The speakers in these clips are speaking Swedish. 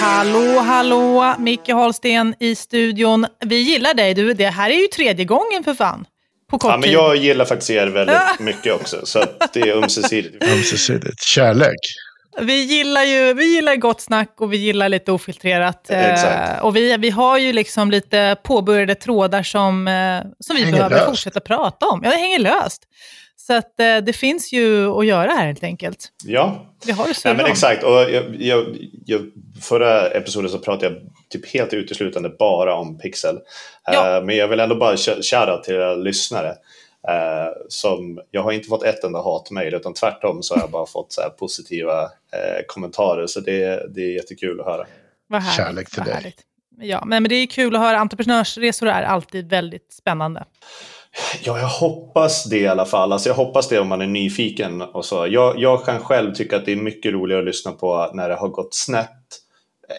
Hallå, hallå, Micke Holsten i studion. Vi gillar dig du, det här är ju tredje gången för fan. På kort Ja, men jag gillar faktiskt er väldigt mycket också. Så att det är ömsesidigt. Ömsesidigt. Kärlek. Vi gillar ju vi gillar gott snack och vi gillar lite ofiltrerat. Eh, Exakt. och vi, vi har ju liksom lite påbörjade trådar som, eh, som vi Hänger behöver löst. fortsätta prata om. Ja, det hänger löst. Så att, eh, det finns ju att göra här helt enkelt. Ja, Vi har ju Nej, men exakt. Och jag, jag, jag, förra episoden så pratade jag typ helt uteslutande bara om Pixel. Ja. Eh, men jag vill ändå bara sh- shoutout till era lyssnare. Eh, som, jag har inte fått ett enda hatmejl utan tvärtom så har jag bara fått så här positiva eh, kommentarer. Så det, det är jättekul att höra. Vad härligt, Kärlek till vad dig. härligt. Ja, men, men det är kul att höra. Entreprenörsresor är alltid väldigt spännande. Ja, jag hoppas det i alla fall. Alltså, jag hoppas det om man är nyfiken. Och så. Jag, jag kan själv tycka att det är mycket roligare att lyssna på när det har gått snett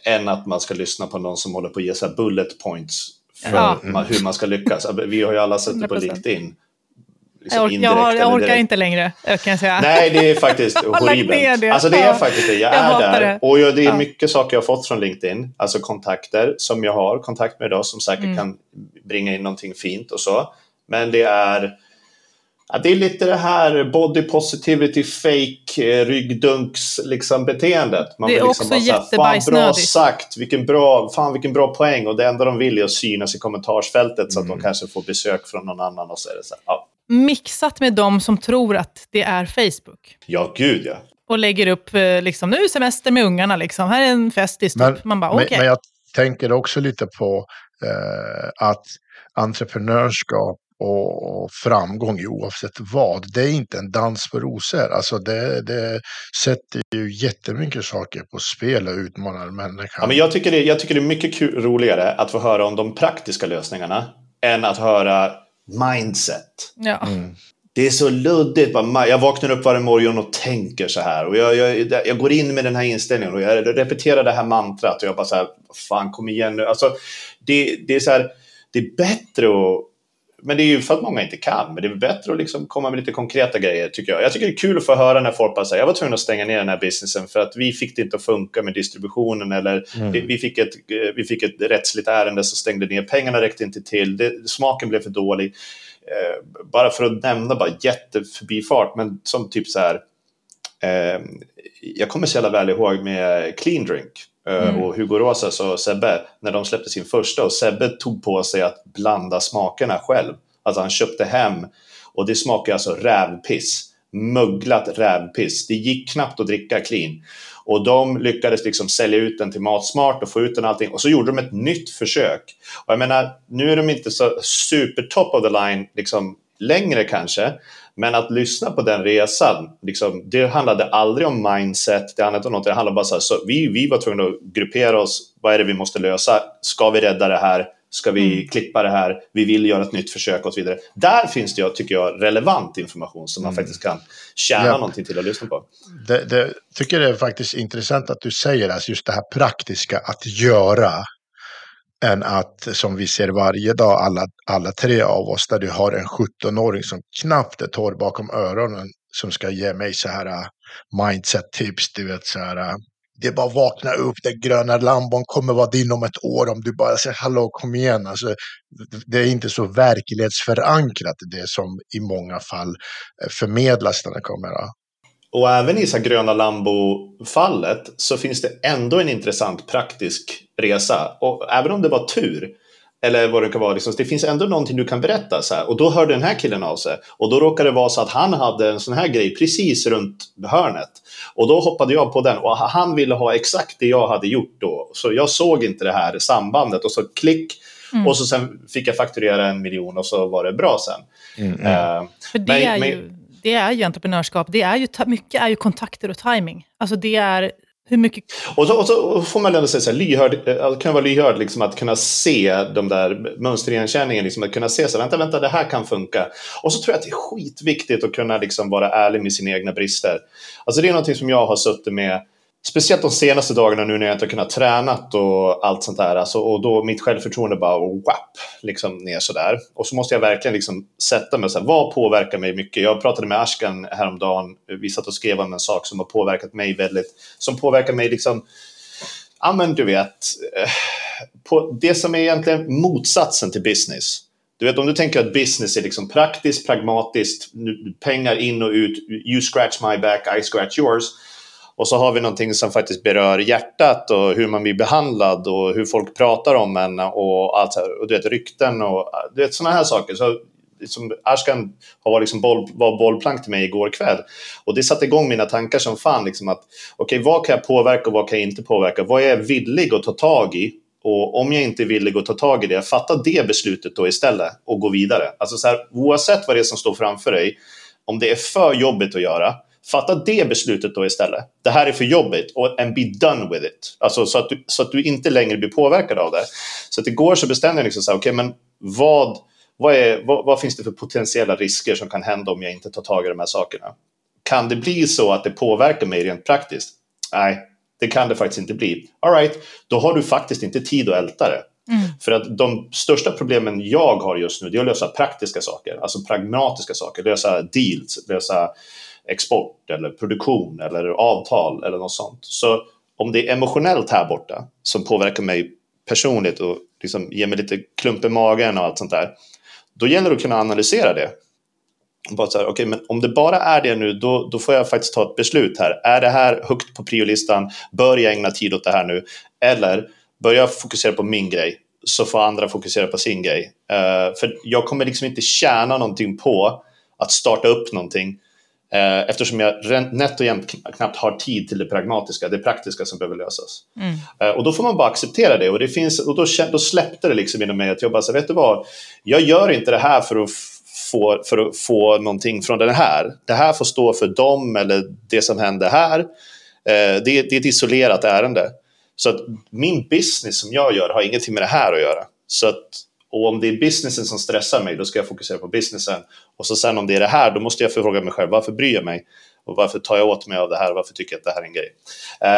än att man ska lyssna på någon som håller på att ge så bullet points för Ja. ma- hur man ska lyckas. Alltså, Vi har ju alla sett det på 100%. LinkedIn. Liksom Jag, ork, jag, har, orkar inte längre, eh, kan jag säga. Nej, det är faktiskt horribelt. det. Alltså det är Ja. faktiskt det. Jag, Jag är där. det. Och jag, det är Ja. mycket saker jag har fått från LinkedIn. Alltså kontakter som jag har kontakt med idag som säkert Mm. kan bringa in någonting fint och så. Men det är Ja, det är lite det här body positivity, fake, eh, ryggdunks liksom, beteendet. Man Det är vill liksom också här, Fan, bra jättebajsnödigt." sagt, vilken bra, fan vilken bra poäng. Och det enda de vill är att synas i kommentarsfältet så att Mm. de kanske får besök från någon annan. Och så är det så här, ja, Mixat med de som tror att det är Facebook. ja, gud ja. Och lägger upp, eh, liksom, nu är semester med ungarna, liksom. här är en festis. Men. Man bara, men, okej. men jag tänker också lite på eh, att entreprenörskap och framgång oavsett vad, det är inte en dans på rosor. Alltså det, det sätter ju jättemycket saker på spel och utmanar människan. Ja, men jag, tycker det, jag tycker det är mycket kul, roligare att få höra om de praktiska lösningarna än att höra mindset. Ja. Mm. Det är så luddigt. Jag vaknar upp varje morgon och tänker så här. Och jag, jag, jag går in med den här inställningen och jag repeterar det här mantrat. Och jag bara så här, fan kom igen nu. Alltså, det, det är så här, det är bättre att men det är ju för att många inte kan. Men det är bättre att liksom komma med lite konkreta grejer tycker jag. Jag tycker det är kul att få höra när folk bara säger jag var tvungen att stänga ner den här businessen för att vi fick det inte att funka med distributionen eller Mm. vi, fick ett, eh, vi fick ett rättsligt ärende som stängde ner. Pengarna räckte inte till. Det, smaken blev för dålig. Eh, bara för att nämna bara jätteförbifart, men som typ så här. Eh, jag kommer så jävla väl ihåg med Clean Drink Mm. och Hugo Rosas och Sebbe när de släppte sin första och Sebbe tog på sig att blanda smakerna själv. Alltså han köpte hem och det smakar alltså rävpiss. Möglat rävpiss. Det gick knappt att dricka clean. Och de lyckades liksom sälja ut den till Matsmart och få ut den och allting. Och så gjorde de ett nytt försök. Och jag menar, nu är de inte så super top of the line liksom längre kanske. Men att lyssna på den resan, liksom, det handlade aldrig om mindset, det handlade om något, det handlade bara så här, så vi, vi var tvungna att gruppera oss, vad är det vi måste lösa, ska vi rädda det här, ska vi Mm. klippa det här, vi vill göra ett nytt försök och så vidare. Där finns det, tycker jag, relevant information som man Mm. faktiskt kan tjäna Ja. någonting till att lyssna på. det, det tycker det är faktiskt intressant att du säger alltså just det här praktiska att göra än att som vi ser varje dag alla, alla tre av oss där du har en 17-åring som knappt är torr bakom öronen som ska ge mig så här äh, mindset-tips, du vet så här äh, det är bara att vakna upp, den gröna lambon kommer vara din om ett år om du bara säger hallå kom igen. Alltså, det är inte så verklighetsförankrat det som i många fall eh, förmedlas när det kommer. Och även i så här gröna Lambo-fallet så finns det ändå en intressant praktisk resa. Och även om det var tur, eller vad det kan vara, liksom, det finns ändå någonting du kan berätta. Så här. Och då hörde den här killen av sig. Och då råkade det vara så att han hade en sån här grej precis runt hörnet. Och då hoppade jag på den och han ville ha exakt det jag hade gjort då. Så jag såg inte det här sambandet och så klick. Mm. Och så sen fick jag fakturera en miljon och så var det bra sen. Eh, För det, Men- är men- ju, det är ju entreprenörskap. Det är ju, mycket är ju kontakter och timing. Alltså det är hur mycket? Och så, och så får man ändå säga så här, lyhörd, att kan vara lyhörd, liksom, att kunna se de där mönsterigenkänningen, liksom, att kunna se så här, vänta, vänta, det här kan funka. Och så tror jag att det är skitviktigt att kunna liksom, vara ärlig med sina egna brister. Alltså det är någonting som jag har suttit med Speciellt de senaste dagarna nu när jag inte har kunnat träna och allt sånt där. Alltså, och då mitt självförtroende bara wap, liksom ner sådär. Och så måste jag verkligen liksom sätta mig så här, vad påverkar mig mycket? Jag pratade med Ashkan häromdagen, vi satt och skrev om en sak som har påverkat mig väldigt, som påverkar mig liksom, ja men du vet, eh, på det som är egentligen motsatsen till business. Du vet om du tänker att business är liksom praktiskt, pragmatiskt, pengar in och ut, you scratch my back, I scratch yours och så har vi någonting som faktiskt berör hjärtat och hur man blir behandlad och hur folk pratar om en och allt och du vet rykten och du vet sådana här saker. Så liksom, Ashkan var, liksom boll, var bollplank till mig igår kväll. Och det satte igång mina tankar som fan. Liksom att, Okej, okay, vad kan jag påverka och vad kan jag inte påverka? Vad är jag villig att ta tag i? Och om jag inte är villig att ta tag i det, fatta det beslutet då istället och gå vidare. Alltså så här, oavsett vad det är som står framför dig, om det är för jobbigt att göra, Fatta det beslutet då istället. Det här är för jobbigt och and be done with it. Alltså så att du, så att du inte längre blir påverkad av det. Så att igår så bestämde jag liksom så här, okej okay, men vad, vad, är, vad, vad, finns det för potentiella risker som kan hända om jag inte tar tag i de här sakerna? Kan det bli så att det påverkar mig rent praktiskt? Nej, det kan det faktiskt inte bli. All right, då har du faktiskt inte tid att älta det. Mm. För att de största problemen jag har just nu det är att lösa praktiska saker, alltså pragmatiska saker, lösa deals, lösa export eller produktion eller avtal eller något sånt. Så om det är emotionellt här borta som påverkar mig personligt och liksom ger mig lite klump i magen och allt sånt där. Då gäller det att kunna analysera det. Bara så här, okay, men om det bara är det nu, då, då får jag faktiskt ta ett beslut här. Är det här högt på priolistan? Bör jag ägna tid åt det här nu? Eller bör jag fokusera på min grej? Så får andra fokusera på sin grej. Uh, för jag kommer liksom inte tjäna någonting på att starta upp någonting eftersom jag nätt och jämnt knappt har tid till det pragmatiska, det praktiska som behöver lösas. Mm. Eh, och då får man bara acceptera det och, det finns, och då, då släppte det liksom inom mig att jag bara så vet du vad, jag gör inte det här för att få, för att få någonting från den här. Det här får stå för dem eller det som händer här. Eh, det, det är ett isolerat ärende. Så att min business som jag gör har ingenting med det här att göra. Så att och om det är businessen som stressar mig, då ska jag fokusera på businessen. Och så sen om det är det här, då måste jag fråga mig själv, varför bryr jag mig? Och varför tar jag åt mig av det här? Varför tycker jag att det här är en grej?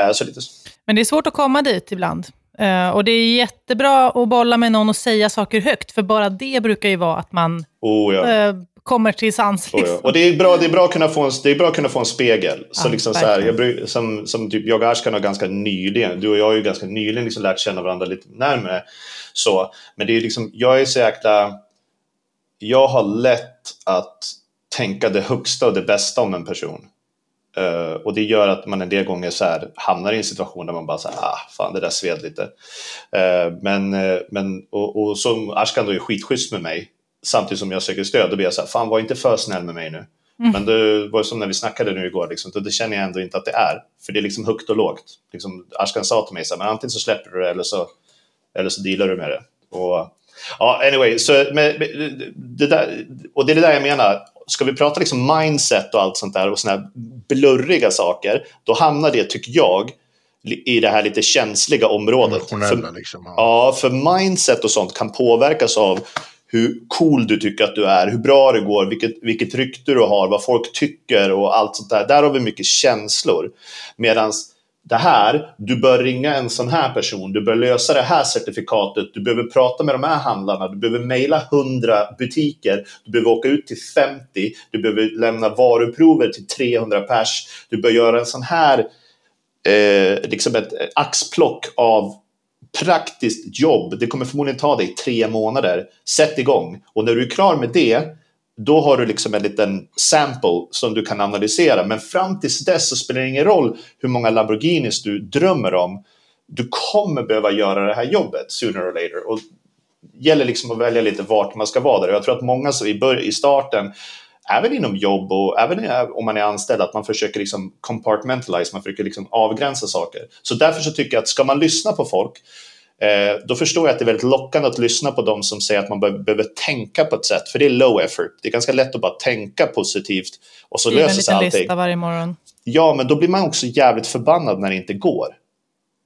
Uh, så lite... Men det är svårt att komma dit ibland. Uh, och det är jättebra att bolla med någon och säga saker högt, för bara det brukar ju vara att man oh, ja. uh, kommer till sans. Liksom. Ja. Och det är, bra, det, är bra att kunna få en, det är bra att kunna få en spegel. Så liksom så här, jag, som, som typ jag och Ashkan har ganska nyligen, du och jag har ju ganska nyligen liksom lärt känna varandra lite närmare. Så, men det är liksom, jag är så jäkla... Jag har lätt att tänka det högsta och det bästa om en person. Uh, och det gör att man en del gånger så här, hamnar i en situation där man bara säger ah, fan det där sved lite. Uh, men, uh, men och, och som Ashkan då är skitschysst med mig samtidigt som jag söker stöd, då blir jag så här, fan var inte för snäll med mig nu. Mm. Men det var som när vi snackade nu igår, liksom, det känner jag ändå inte att det är. För det är liksom högt och lågt. Liksom, Ashkan sa till mig så här, men antingen så släpper du det eller så eller så dealar du med det. Och, ja, anyway, så med, det där, och det är det där jag menar. Ska vi prata liksom mindset och allt sånt där och såna här blurriga saker, då hamnar det, tycker jag, i det här lite känsliga området. För, liksom, ja. ja, för mindset och sånt kan påverkas av hur cool du tycker att du är, hur bra det går, vilket, vilket rykte du har, vad folk tycker och allt sånt där. Där har vi mycket känslor. Medans det här, du bör ringa en sån här person, du bör lösa det här certifikatet, du behöver prata med de här handlarna, du behöver mejla 100 butiker, du behöver åka ut till 50, du behöver lämna varuprover till 300 pers, du bör göra en sån här, eh, liksom ett axplock av praktiskt jobb. Det kommer förmodligen ta dig tre månader. Sätt igång. Och när du är klar med det, då har du liksom en liten sample som du kan analysera. Men fram tills dess så spelar det ingen roll hur många Lamborghinis du drömmer om. Du kommer behöva göra det här jobbet sooner or later. Och det gäller liksom att välja lite vart man ska vara där. Jag tror att många så i, i starten, även inom jobb och även om man är anställd, att man försöker liksom compartmentalize, man försöker liksom avgränsa saker. Så därför så tycker jag att ska man lyssna på folk Eh, då förstår jag att det är väldigt lockande att lyssna på dem som säger att man be behöver tänka på ett sätt, för det är low effort. Det är ganska lätt att bara tänka positivt och så löser sig allting. en lista varje morgon. Ja, men då blir man också jävligt förbannad när det inte går.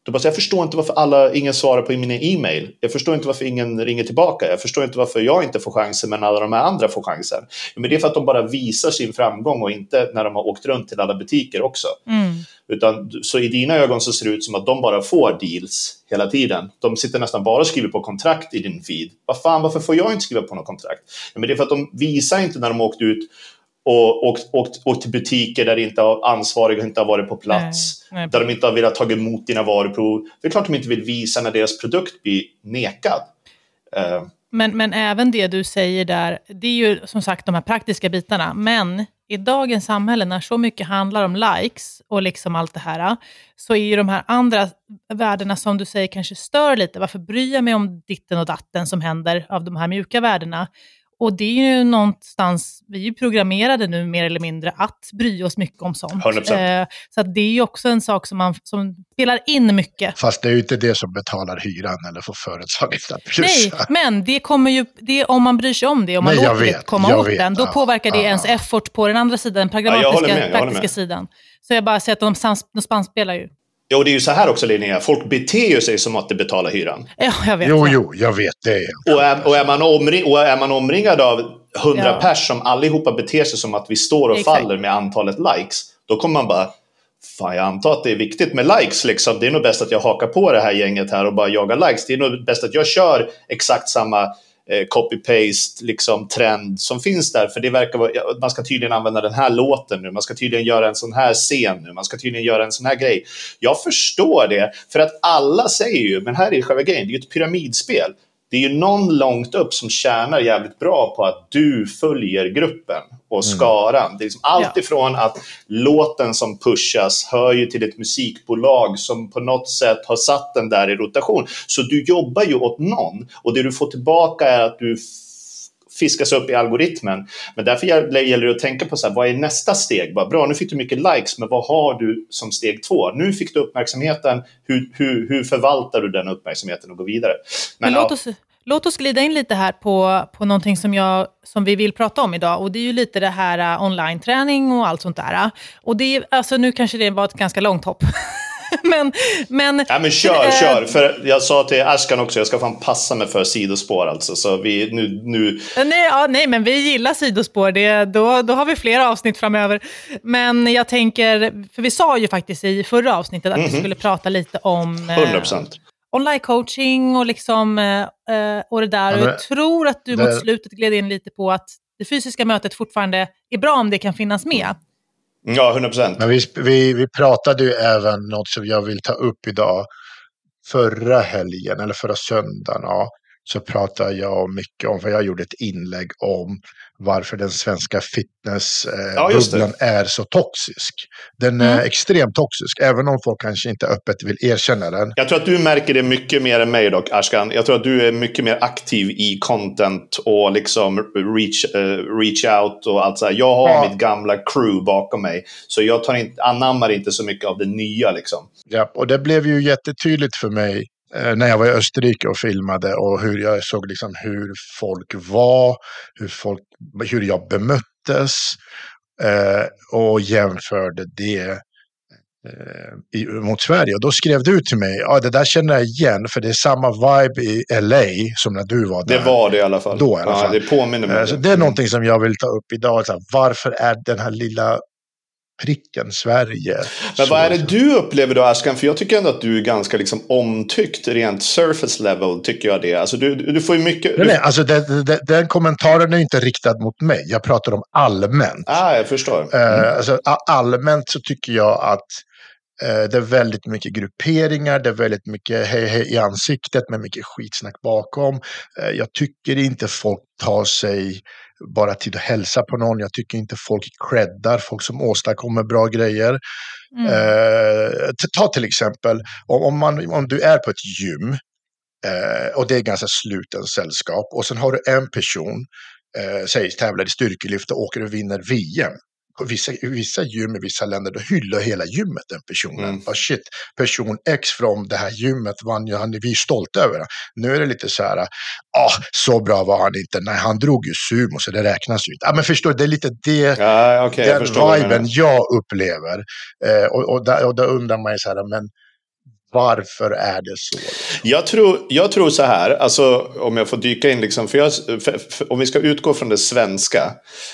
Då bara, jag förstår inte varför alla, ingen svarar på mina e-mail. Jag förstår inte varför ingen ringer tillbaka. Jag förstår inte varför jag inte får chansen men alla de här andra får chansen. Men det är för att de bara visar sin framgång och inte när de har åkt runt till alla butiker också. Mm. Utan, så i dina ögon så ser det ut som att de bara får deals hela tiden. De sitter nästan bara och skriver på kontrakt i din feed. Vad fan, varför får jag inte skriva på något kontrakt? Men det är för att de visar inte när de åkt ut och åkt, åkt, åkt till butiker där inte ansvariga inte har varit på plats. Nej, nej. Där de inte har velat ta emot dina varuprov. Det är klart de inte vill visa när deras produkt blir nekad. Uh. Men, men även det du säger där, det är ju som sagt de här praktiska bitarna. Men i dagens samhälle, när så mycket handlar om likes och liksom allt det här, så är ju de här andra värdena som du säger kanske stör lite. Varför bryr jag mig om ditten och datten som händer av de här mjuka värdena? Och det är ju någonstans, vi är ju programmerade nu mer eller mindre att bry oss mycket om sånt. 100%. Eh, så det är ju också en sak som, man, som spelar in mycket. Fast det är ju inte det som betalar hyran eller får företaget att plussa. Nej, men det kommer ju, det, om man bryr sig om det, om man Nej, låter vet, det komma åt vet, den, då ja, påverkar det ja, ens effort på den andra sidan, den pragmatiska, ja, praktiska sidan. Så jag bara säger att de, de spanspelar ju. Jo, det är ju så här också Linnea, folk beter ju sig som att de betalar hyran. Ja, jag vet. Jo, jo, jag vet det. Och är, och är, man, omring, och är man omringad av hundra ja. pers som allihopa beter sig som att vi står och Exakt. faller med antalet likes, då kommer man bara Fan, jag antar att det är viktigt med likes. Liksom. Det är nog bäst att jag hakar på det här gänget här och bara jagar likes. Det är nog bäst att jag kör exakt samma Eh, copy-paste liksom, trend som finns där. För det verkar vara, man ska tydligen använda den här låten nu, man ska tydligen göra en sån här scen nu, man ska tydligen göra en sån här grej. Jag förstår det, för att alla säger ju, men här är själva grejen, det är ju ett pyramidspel det är ju någon långt upp som tjänar jävligt bra på att du följer gruppen och mm. skaran. Mm. Det är liksom allt ifrån att låten som pushas hör ju till ett musikbolag som på något sätt har satt den där i rotation. Så du jobbar ju åt någon och det du får tillbaka är att du fiskas upp i algoritmen. Men därför gäller det att tänka på så här, vad är nästa steg? Bara, bra, nu fick du mycket likes, men vad har du som steg två? Nu fick du uppmärksamheten, hur, hur, hur förvaltar du den uppmärksamheten och går vidare? Men, men låt, oss, låt oss glida in lite här på, på någonting som, jag, som vi vill prata om idag. Och det är ju lite det här uh, online-träning och allt sånt där. Och det alltså, nu kanske det var ett ganska långt hopp. men, men, ja, men kör, äh, kör. För jag sa till Ashkan också, jag ska fan passa mig för sidospår alltså. Så vi, nu, nu... Nej, ja, nej, men vi gillar sidospår. Det, då, då har vi flera avsnitt framöver. Men jag tänker, för vi sa ju faktiskt i förra avsnittet att mm -hmm. vi mhm. skulle prata lite om... 100%. Eh, online-coaching och, liksom, eh, och det där. Ja, och jag tror att du det... mot slutet gled in lite på att det fysiska mötet fortfarande är bra om det kan finnas med. Ja, 100 procent. Men vi, vi, vi pratade ju även något som jag vill ta upp idag. Förra helgen, eller förra söndagen, ja, så pratade jag mycket om, för jag gjorde ett inlägg om varför den svenska fitnessbubblan eh, ja, är så toxisk. Den mm. är extremt toxisk, även om folk kanske inte öppet vill erkänna den. Jag tror att du märker det mycket mer än mig dock, Ashkan. Jag tror att du är mycket mer aktiv i content och liksom reach, uh, reach out och allt så här. Jag har ja. mitt gamla crew bakom mig, så jag tar inte, anammar inte så mycket av det nya liksom. Ja, och det blev ju jättetydligt för mig när jag var i Österrike och filmade och hur jag såg liksom hur folk var, hur, folk, hur jag bemöttes eh, och jämförde det eh, i, mot Sverige. Och då skrev du till mig, ja det där känner jag igen för det är samma vibe i LA som när du var där. Det var det i alla fall. Då i alla fall. Ja, det påminner mig. Eh, så det är någonting som jag vill ta upp idag. Varför är den här lilla pricken Sverige. Men vad är det du upplever då Ashkan? För jag tycker ändå att du är ganska liksom omtyckt rent surface level. tycker jag det. Alltså du, du får ju mycket... Nej, nej alltså den, den, den, kommentaren är inte riktad mot mig. Jag pratar om allmänt. Ah, jag förstår. Eh, mm. Alltså, allmänt så tycker jag att uh, det är väldigt mycket grupperingar, det är väldigt mycket hej hej i ansiktet med mycket skitsnack bakom. Uh, jag tycker inte folk tar sig bara till att hälsa på någon. Jag tycker inte folk creddar folk som åstadkommer bra grejer. Mm. Eh, ta till exempel om, om, man, om du är på ett gym eh, och det är ganska sluten sällskap och sen har du en person, eh, säg tävlar i styrkelyft och åker och vinner VM. Vissa, vissa gym i vissa länder, då hyllar hela gymmet den personen. Mm. Bara shit, person X från det här gymmet vann ju, han, vi är stolta över det. Nu är det lite så här, ah, så bra var han inte. Nej, han drog ju sumo så det räknas ju inte. Ah, men förstår det är lite det, Ja, okay, jag den du viben jag upplever. Eh, och, och, där, och då undrar man ju så här, men varför är det så? Liksom? Jag tror, jag tror så här, alltså, om jag får dyka in, liksom, för jag, för, för, om vi ska utgå från det svenska.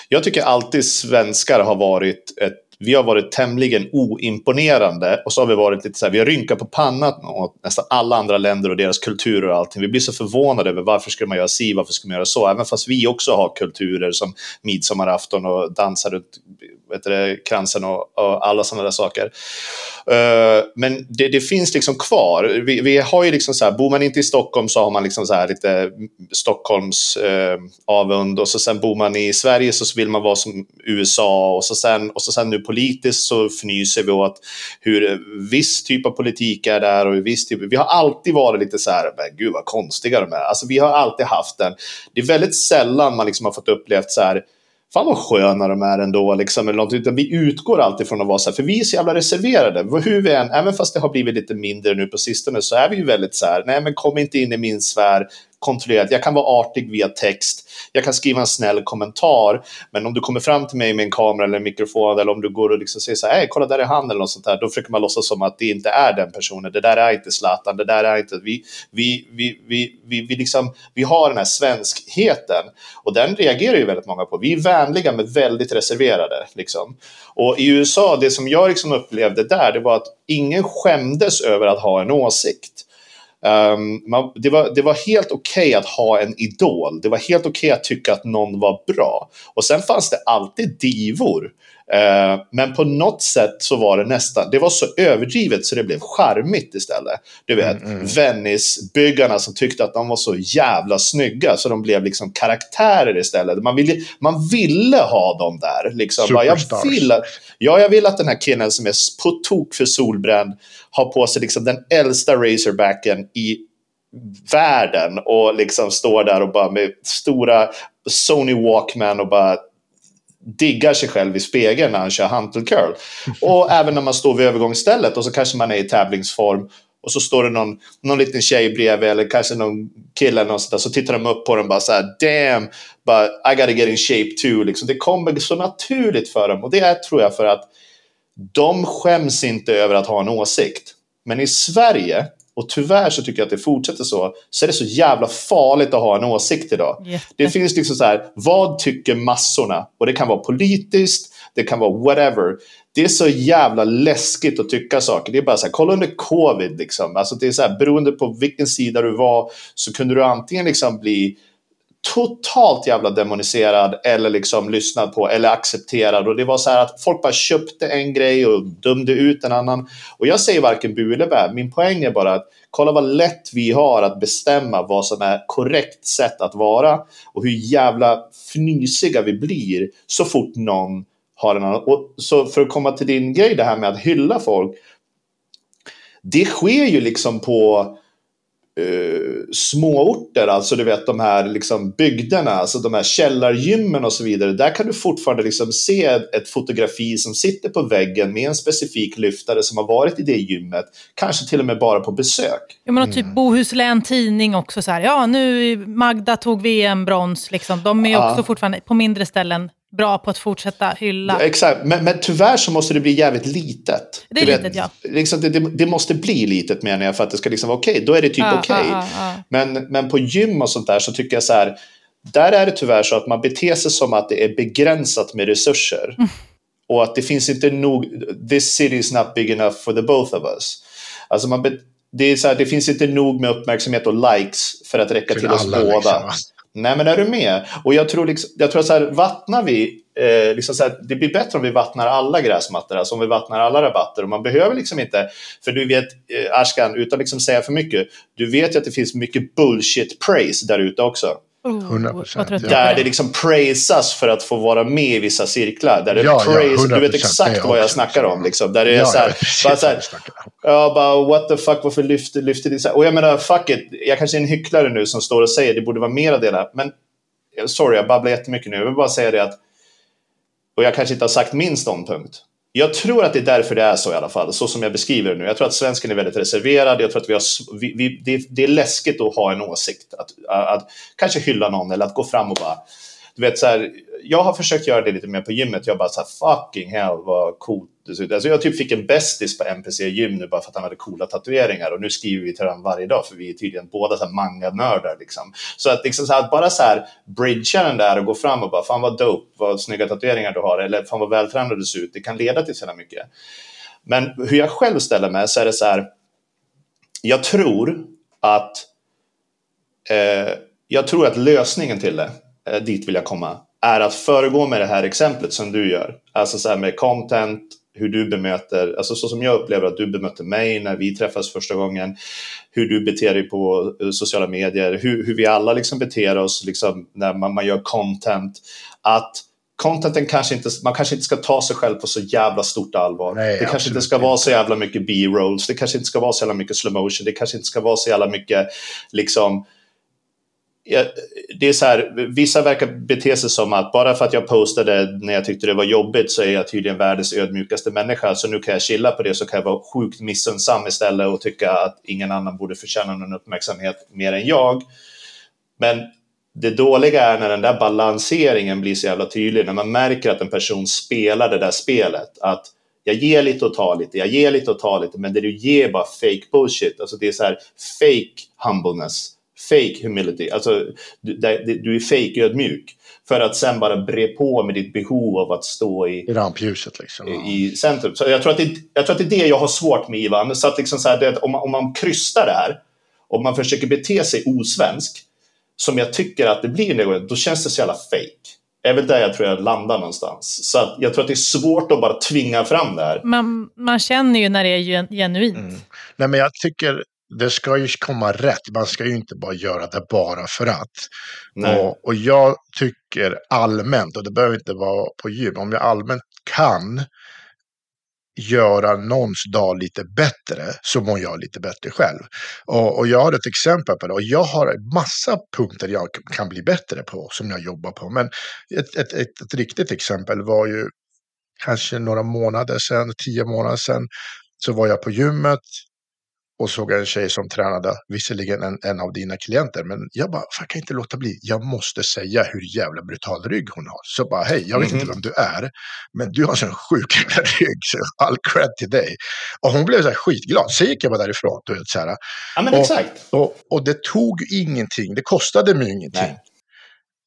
Jag tycker alltid svenskar har varit ett vi har varit tämligen oimponerande och så har vi varit lite så här, vi har rynkat på pannan åt nästan alla andra länder och deras kulturer och allting. Vi blir så förvånade över varför ska man göra si, varför ska man göra så, även fast vi också har kulturer som midsommarafton och dansar runt vet du, kransen och, och alla sådana där saker. Uh, men det, det, finns liksom kvar. Vi, vi, har ju liksom så här, bor man inte i Stockholm så har man liksom så här lite Stockholms uh, avund och så sen bor man i Sverige så vill man vara som USA och så sen, och så sen nu politiskt så fnyser vi åt hur viss typ av politik är där och viss typ, vi har alltid varit lite så här, men gud vad konstiga de är. Alltså vi har alltid haft den. Det är väldigt sällan man liksom har fått upplevt så här fan vad sköna de är ändå, liksom, eller något, utan vi utgår alltid från att vara så här, för vi är så jävla reserverade. Hur vi än, även fast det har blivit lite mindre nu på sistone, så är vi ju väldigt så här, nej men kom inte in i min sfär, kontrollerat. Jag kan vara artig via text. Jag kan skriva en snäll kommentar. Men om du kommer fram till mig med en kamera eller en mikrofon eller om du går och liksom säger så här, kolla där är han eller något sånt där. Då försöker man låtsas som att det inte är den personen. Det där är inte Zlatan. Det där är inte... Vi, vi, vi, vi, vi, vi, liksom, vi har den här svenskheten och den reagerar ju väldigt många på. Vi är vänliga men väldigt reserverade. Liksom. Och i USA, det som jag liksom upplevde där, det var att ingen skämdes över att ha en åsikt. Um, man, det, var, det var helt okej okay att ha en idol. Det var helt okej okay att tycka att någon var bra. Och sen fanns det alltid divor. Uh, men på något sätt så var det nästan, det var så överdrivet så det blev charmigt istället. Du vet, mm, mm. Venice-byggarna som tyckte att de var så jävla snygga så de blev liksom karaktärer istället. Man ville, man ville ha dem där. Liksom. Bara, jag, vill ja, jag vill att den här killen som är på tok för solbränd har på sig liksom den äldsta racerbacken i världen och liksom står där och bara med stora Sony Walkman och bara diggar sig själv i spegeln när han kör hantelcurl. Och även när man står vid övergångsstället och så kanske man är i tävlingsform och så står det någon, någon liten tjej bredvid eller kanske någon kille eller något där, så tittar de upp på den och bara så här damn, but I gotta get in shape too. Liksom, det kommer så naturligt för dem och det är tror jag för att de skäms inte över att ha en åsikt. Men i Sverige, och tyvärr så tycker jag att det fortsätter så, så är det så jävla farligt att ha en åsikt idag. Yeah. Det finns liksom så här, vad tycker massorna? Och det kan vara politiskt, det kan vara whatever. Det är så jävla läskigt att tycka saker. Det är bara så här, kolla under covid liksom. Alltså det är så här, beroende på vilken sida du var så kunde du antingen liksom bli totalt jävla demoniserad eller liksom lyssnad på eller accepterad. Och det var så här att folk bara köpte en grej och dömde ut en annan. Och jag säger varken bu eller bä. Min poäng är bara att kolla vad lätt vi har att bestämma vad som är korrekt sätt att vara och hur jävla fnysiga vi blir så fort någon har en annan. Och så för att komma till din grej, det här med att hylla folk. Det sker ju liksom på Uh, småorter, alltså du vet de här liksom bygderna, alltså de här källargymmen och så vidare. Där kan du fortfarande liksom se ett fotografi som sitter på väggen med en specifik lyftare som har varit i det gymmet, kanske till och med bara på besök. Ja, men och typ mm. Bohuslän Tidning också så här, ja nu Magda tog VM-brons, liksom. de är ja. också fortfarande på mindre ställen bra på att fortsätta hylla. Ja, exakt, men, men tyvärr så måste det bli jävligt litet. Det är litet, vet, ja. Liksom, det, det, måste bli litet menar jag för att det ska liksom vara okej. Okay. Då är det typ ja, okej. Okay. Ja, ja, men, men på gym och sånt där så tycker jag så här, där är det tyvärr så att man beter sig som att det är begränsat med resurser. Mm. Och att det finns inte nog, this city is not big enough for the both of us. Alltså man det, är så här, det finns inte nog med uppmärksamhet och likes för att räcka till, till oss båda. Liksom. Nej, men är du med? Och jag tror, liksom, jag tror att så här, vattnar vi, eh, liksom så här, det blir bättre om vi vattnar alla gräsmattor, alltså om vi vattnar alla rabatter. Och man behöver liksom inte, för du vet, eh, Ashkan, utan liksom säga för mycket, du vet ju att det finns mycket bullshit praise där ute också. 100%. Ja. Där det liksom praisas för att få vara med i vissa cirklar. Där det ja, praise, ja, du vet exakt vad jag snackar om. Liksom. Där det är ja, så här, bara så här, ja, bara what the fuck, varför lyfter, lyfter det? Så här. Och jag menar, fuck it, jag kanske är en hycklare nu som står och säger det borde vara mera delar. Men sorry, jag babblar jättemycket nu. Jag vill bara säga det att och jag kanske inte har sagt min ståndpunkt. Jag tror att det är därför det är så i alla fall, så som jag beskriver det nu. Jag tror att svensken är väldigt reserverad, jag tror att vi har, vi, vi, det, det, är läskigt att ha en åsikt, att, att, att, kanske hylla någon eller att gå fram och bara, du vet så här, jag har försökt göra det lite mer på gymmet, jag bara så här, fucking hell vad coolt det ser ut. Alltså jag typ fick en bästis på NPC gym nu bara för att han hade coola tatueringar och nu skriver vi till honom varje dag för vi är tydligen båda så manga-nördar liksom. Så att liksom så här, bara så här bridgea den där och gå fram och bara fan vad dope, vad snygga tatueringar du har eller fan vad vältränad du ser ut, det kan leda till så mycket. Men hur jag själv ställer mig så är det så här, jag tror att eh, jag tror att lösningen till det, dit vill jag komma, är att föregå med det här exemplet som du gör. Alltså så här med content, hur du bemöter, alltså så som jag upplever att du bemötte mig när vi träffades första gången, hur du beter dig på eh, sociala medier, hur, hur vi alla liksom beter oss liksom när man, man gör content. Att contenten kanske inte, man kanske inte ska ta sig själv på så jävla stort allvar. Nej, det kanske inte ska vara så jävla mycket B-rolls, det kanske inte ska vara så jävla mycket slow motion, det kanske inte ska vara så jävla mycket liksom det är så här, vissa verkar bete sig som att bara för att jag postade när jag tyckte det var jobbigt så är jag tydligen världens ödmjukaste människa så nu kan jag chilla på det så kan jag vara sjukt missunnsam istället och tycka att ingen annan borde förtjäna någon uppmärksamhet mer än jag. Men det dåliga är när den där balanseringen blir så jävla tydlig, när man märker att en person spelar det där spelet. Att jag ger lite och tar lite, jag ger lite och tar lite, men det du ger är bara fake bullshit. Alltså det är så här fake humbleness fake humility, alltså du, du är fake ödmjuk. För att sen bara bre på med ditt behov av att stå i, I rampljuset. Liksom. I, I, centrum. Så jag tror, att det, jag tror att det är det jag har svårt med Ivan. Så att liksom så här, det, om, man, om man krystar det här, om man försöker bete sig osvensk, som jag tycker att det blir nu, då känns det så jävla fake. Det är väl där jag tror jag landar någonstans. Så jag tror att det är svårt att bara tvinga fram det här. Man, man känner ju när det är genuint. Mm. Nej, men jag tycker det ska ju komma rätt. Man ska ju inte bara göra det bara för att. Och, och, jag tycker allmänt, och det behöver inte vara på gym, om jag allmänt kan göra någons dag lite bättre så mår jag lite bättre själv. Och, och, jag har ett exempel på det och jag har massa punkter jag kan bli bättre på som jag jobbar på. Men ett, ett, ett, ett riktigt exempel var ju kanske några månader sedan, tio månader sedan, så var jag på gymmet och såg en tjej som tränade, visserligen en, en av dina klienter, men jag bara, jag kan inte låta bli, jag måste säga hur jävla brutal rygg hon har. Så bara, hej, jag vet mm -hmm. inte vem du är, men du har sån sjuk jävla rygg, så all cred till dig. Och hon blev så här skitglad, så gick jag bara därifrån. Du vet, så här. Ja, men och, exakt. Och, och, det tog ingenting, det kostade mig ingenting. Nej.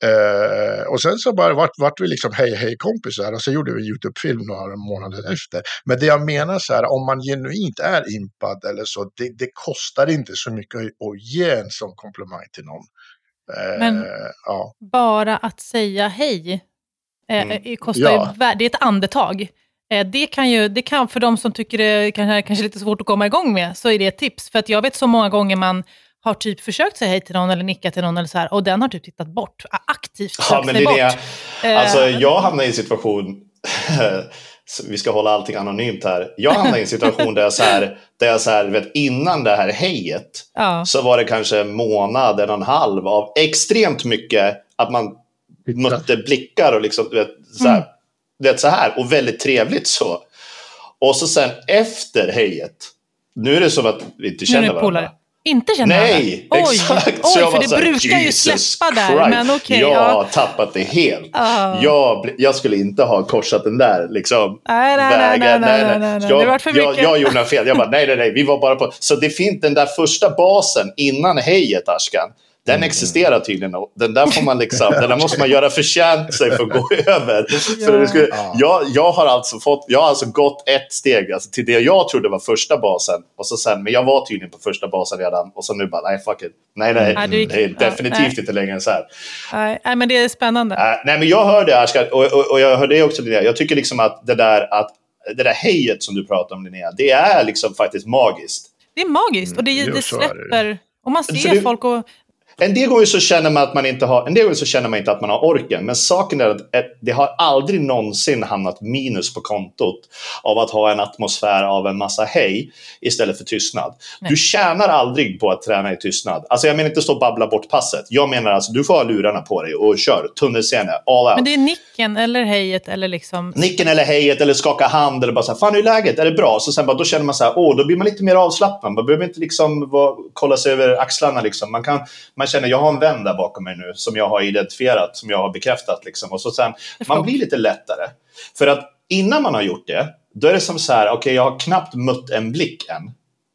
Uh, och sen så bara vart, vart vi liksom hej hej kompisar och så gjorde vi YouTube-film några månader efter. Men det jag menar så här, om man genuint är impad eller så, det, det kostar inte så mycket att ge en sån komplimang till någon. Uh, Men ja. bara att säga hej uh, mm. kostar ja. ju, det är ett andetag. Det kan ju, det kan för de som tycker det kan, kanske är lite svårt att komma igång med, så är det ett tips. För att jag vet så många gånger man har typ försökt säga hej till någon eller nickat till någon eller så här, och den har typ tittat bort, aktivt sökt ja, men sig Linnea, bort. Alltså, eh. jag hamnar i en situation, vi ska hålla allting anonymt här, jag hamnar i en situation där jag så här, där jag så här, vet, innan det här hejet ja. så var det kanske en månad, en och en halv av extremt mycket att man mötte blickar och liksom, vet, så här, mm. vet, så här och väldigt trevligt så. Och så sen efter hejet, nu är det som att vi inte känner varandra inte känner Nej, Oj, exakt. Oj, för det brukar ju släppa där. Men okay, jag ja. har tappat det helt. Uh. Jag, jag, skulle inte ha korsat den där liksom, nej, nej, vägen. Nej, nej, nej, nej, nej. Jag, det jag, jag gjorde något fel. Jag bara, nej, nej, nej, vi var bara på... Så det finns den där första basen innan hejet, Ashkan. Den mm. existerar tydligen och den där får man liksom, den där måste man göra förtjänt sig för att gå över. Ja. För skulle, jag, jag, har alltså fått, jag har alltså gått ett steg alltså, till det jag trodde var första basen. Och så sen, men jag var tydligen på första basen redan och så nu bara, nej fuck it. Nej, nej, mm. det är definitivt ja, inte längre än så här. Nej, men det är spännande. Äh, nej, men jag hör det Ashka, och, och, och jag hör det också Linnea. Jag tycker liksom att det där, att, det där hejet som du pratar om Linnea, det är liksom faktiskt magiskt. Det är magiskt och det, mm, det släpper. Och man ser folk och en del gånger så känner man att man inte har, en del gånger så känner man inte att man har orken. Men saken är att det har aldrig någonsin hamnat minus på kontot av att ha en atmosfär av en massa hej istället för tystnad. Nej. Du tjänar aldrig på att träna i tystnad. Alltså jag menar inte stå och babbla bort passet. Jag menar alltså du får ha lurarna på dig och kör tunnelseende, all out. Men det är nicken eller hejet eller liksom... Nicken eller hejet eller skaka hand eller bara så här, fan hur är läget? Är det bra? Så sen bara, då känner man så här, åh, då blir man lite mer avslappnad. Man behöver inte liksom vara, kolla sig över axlarna liksom. Man kan, man känner, jag har en vän där bakom mig nu som jag har identifierat, som jag har bekräftat liksom. Och så sen, man blir lite lättare. För att innan man har gjort det, då är det som så här, okej, okay, jag har knappt mött en blick än.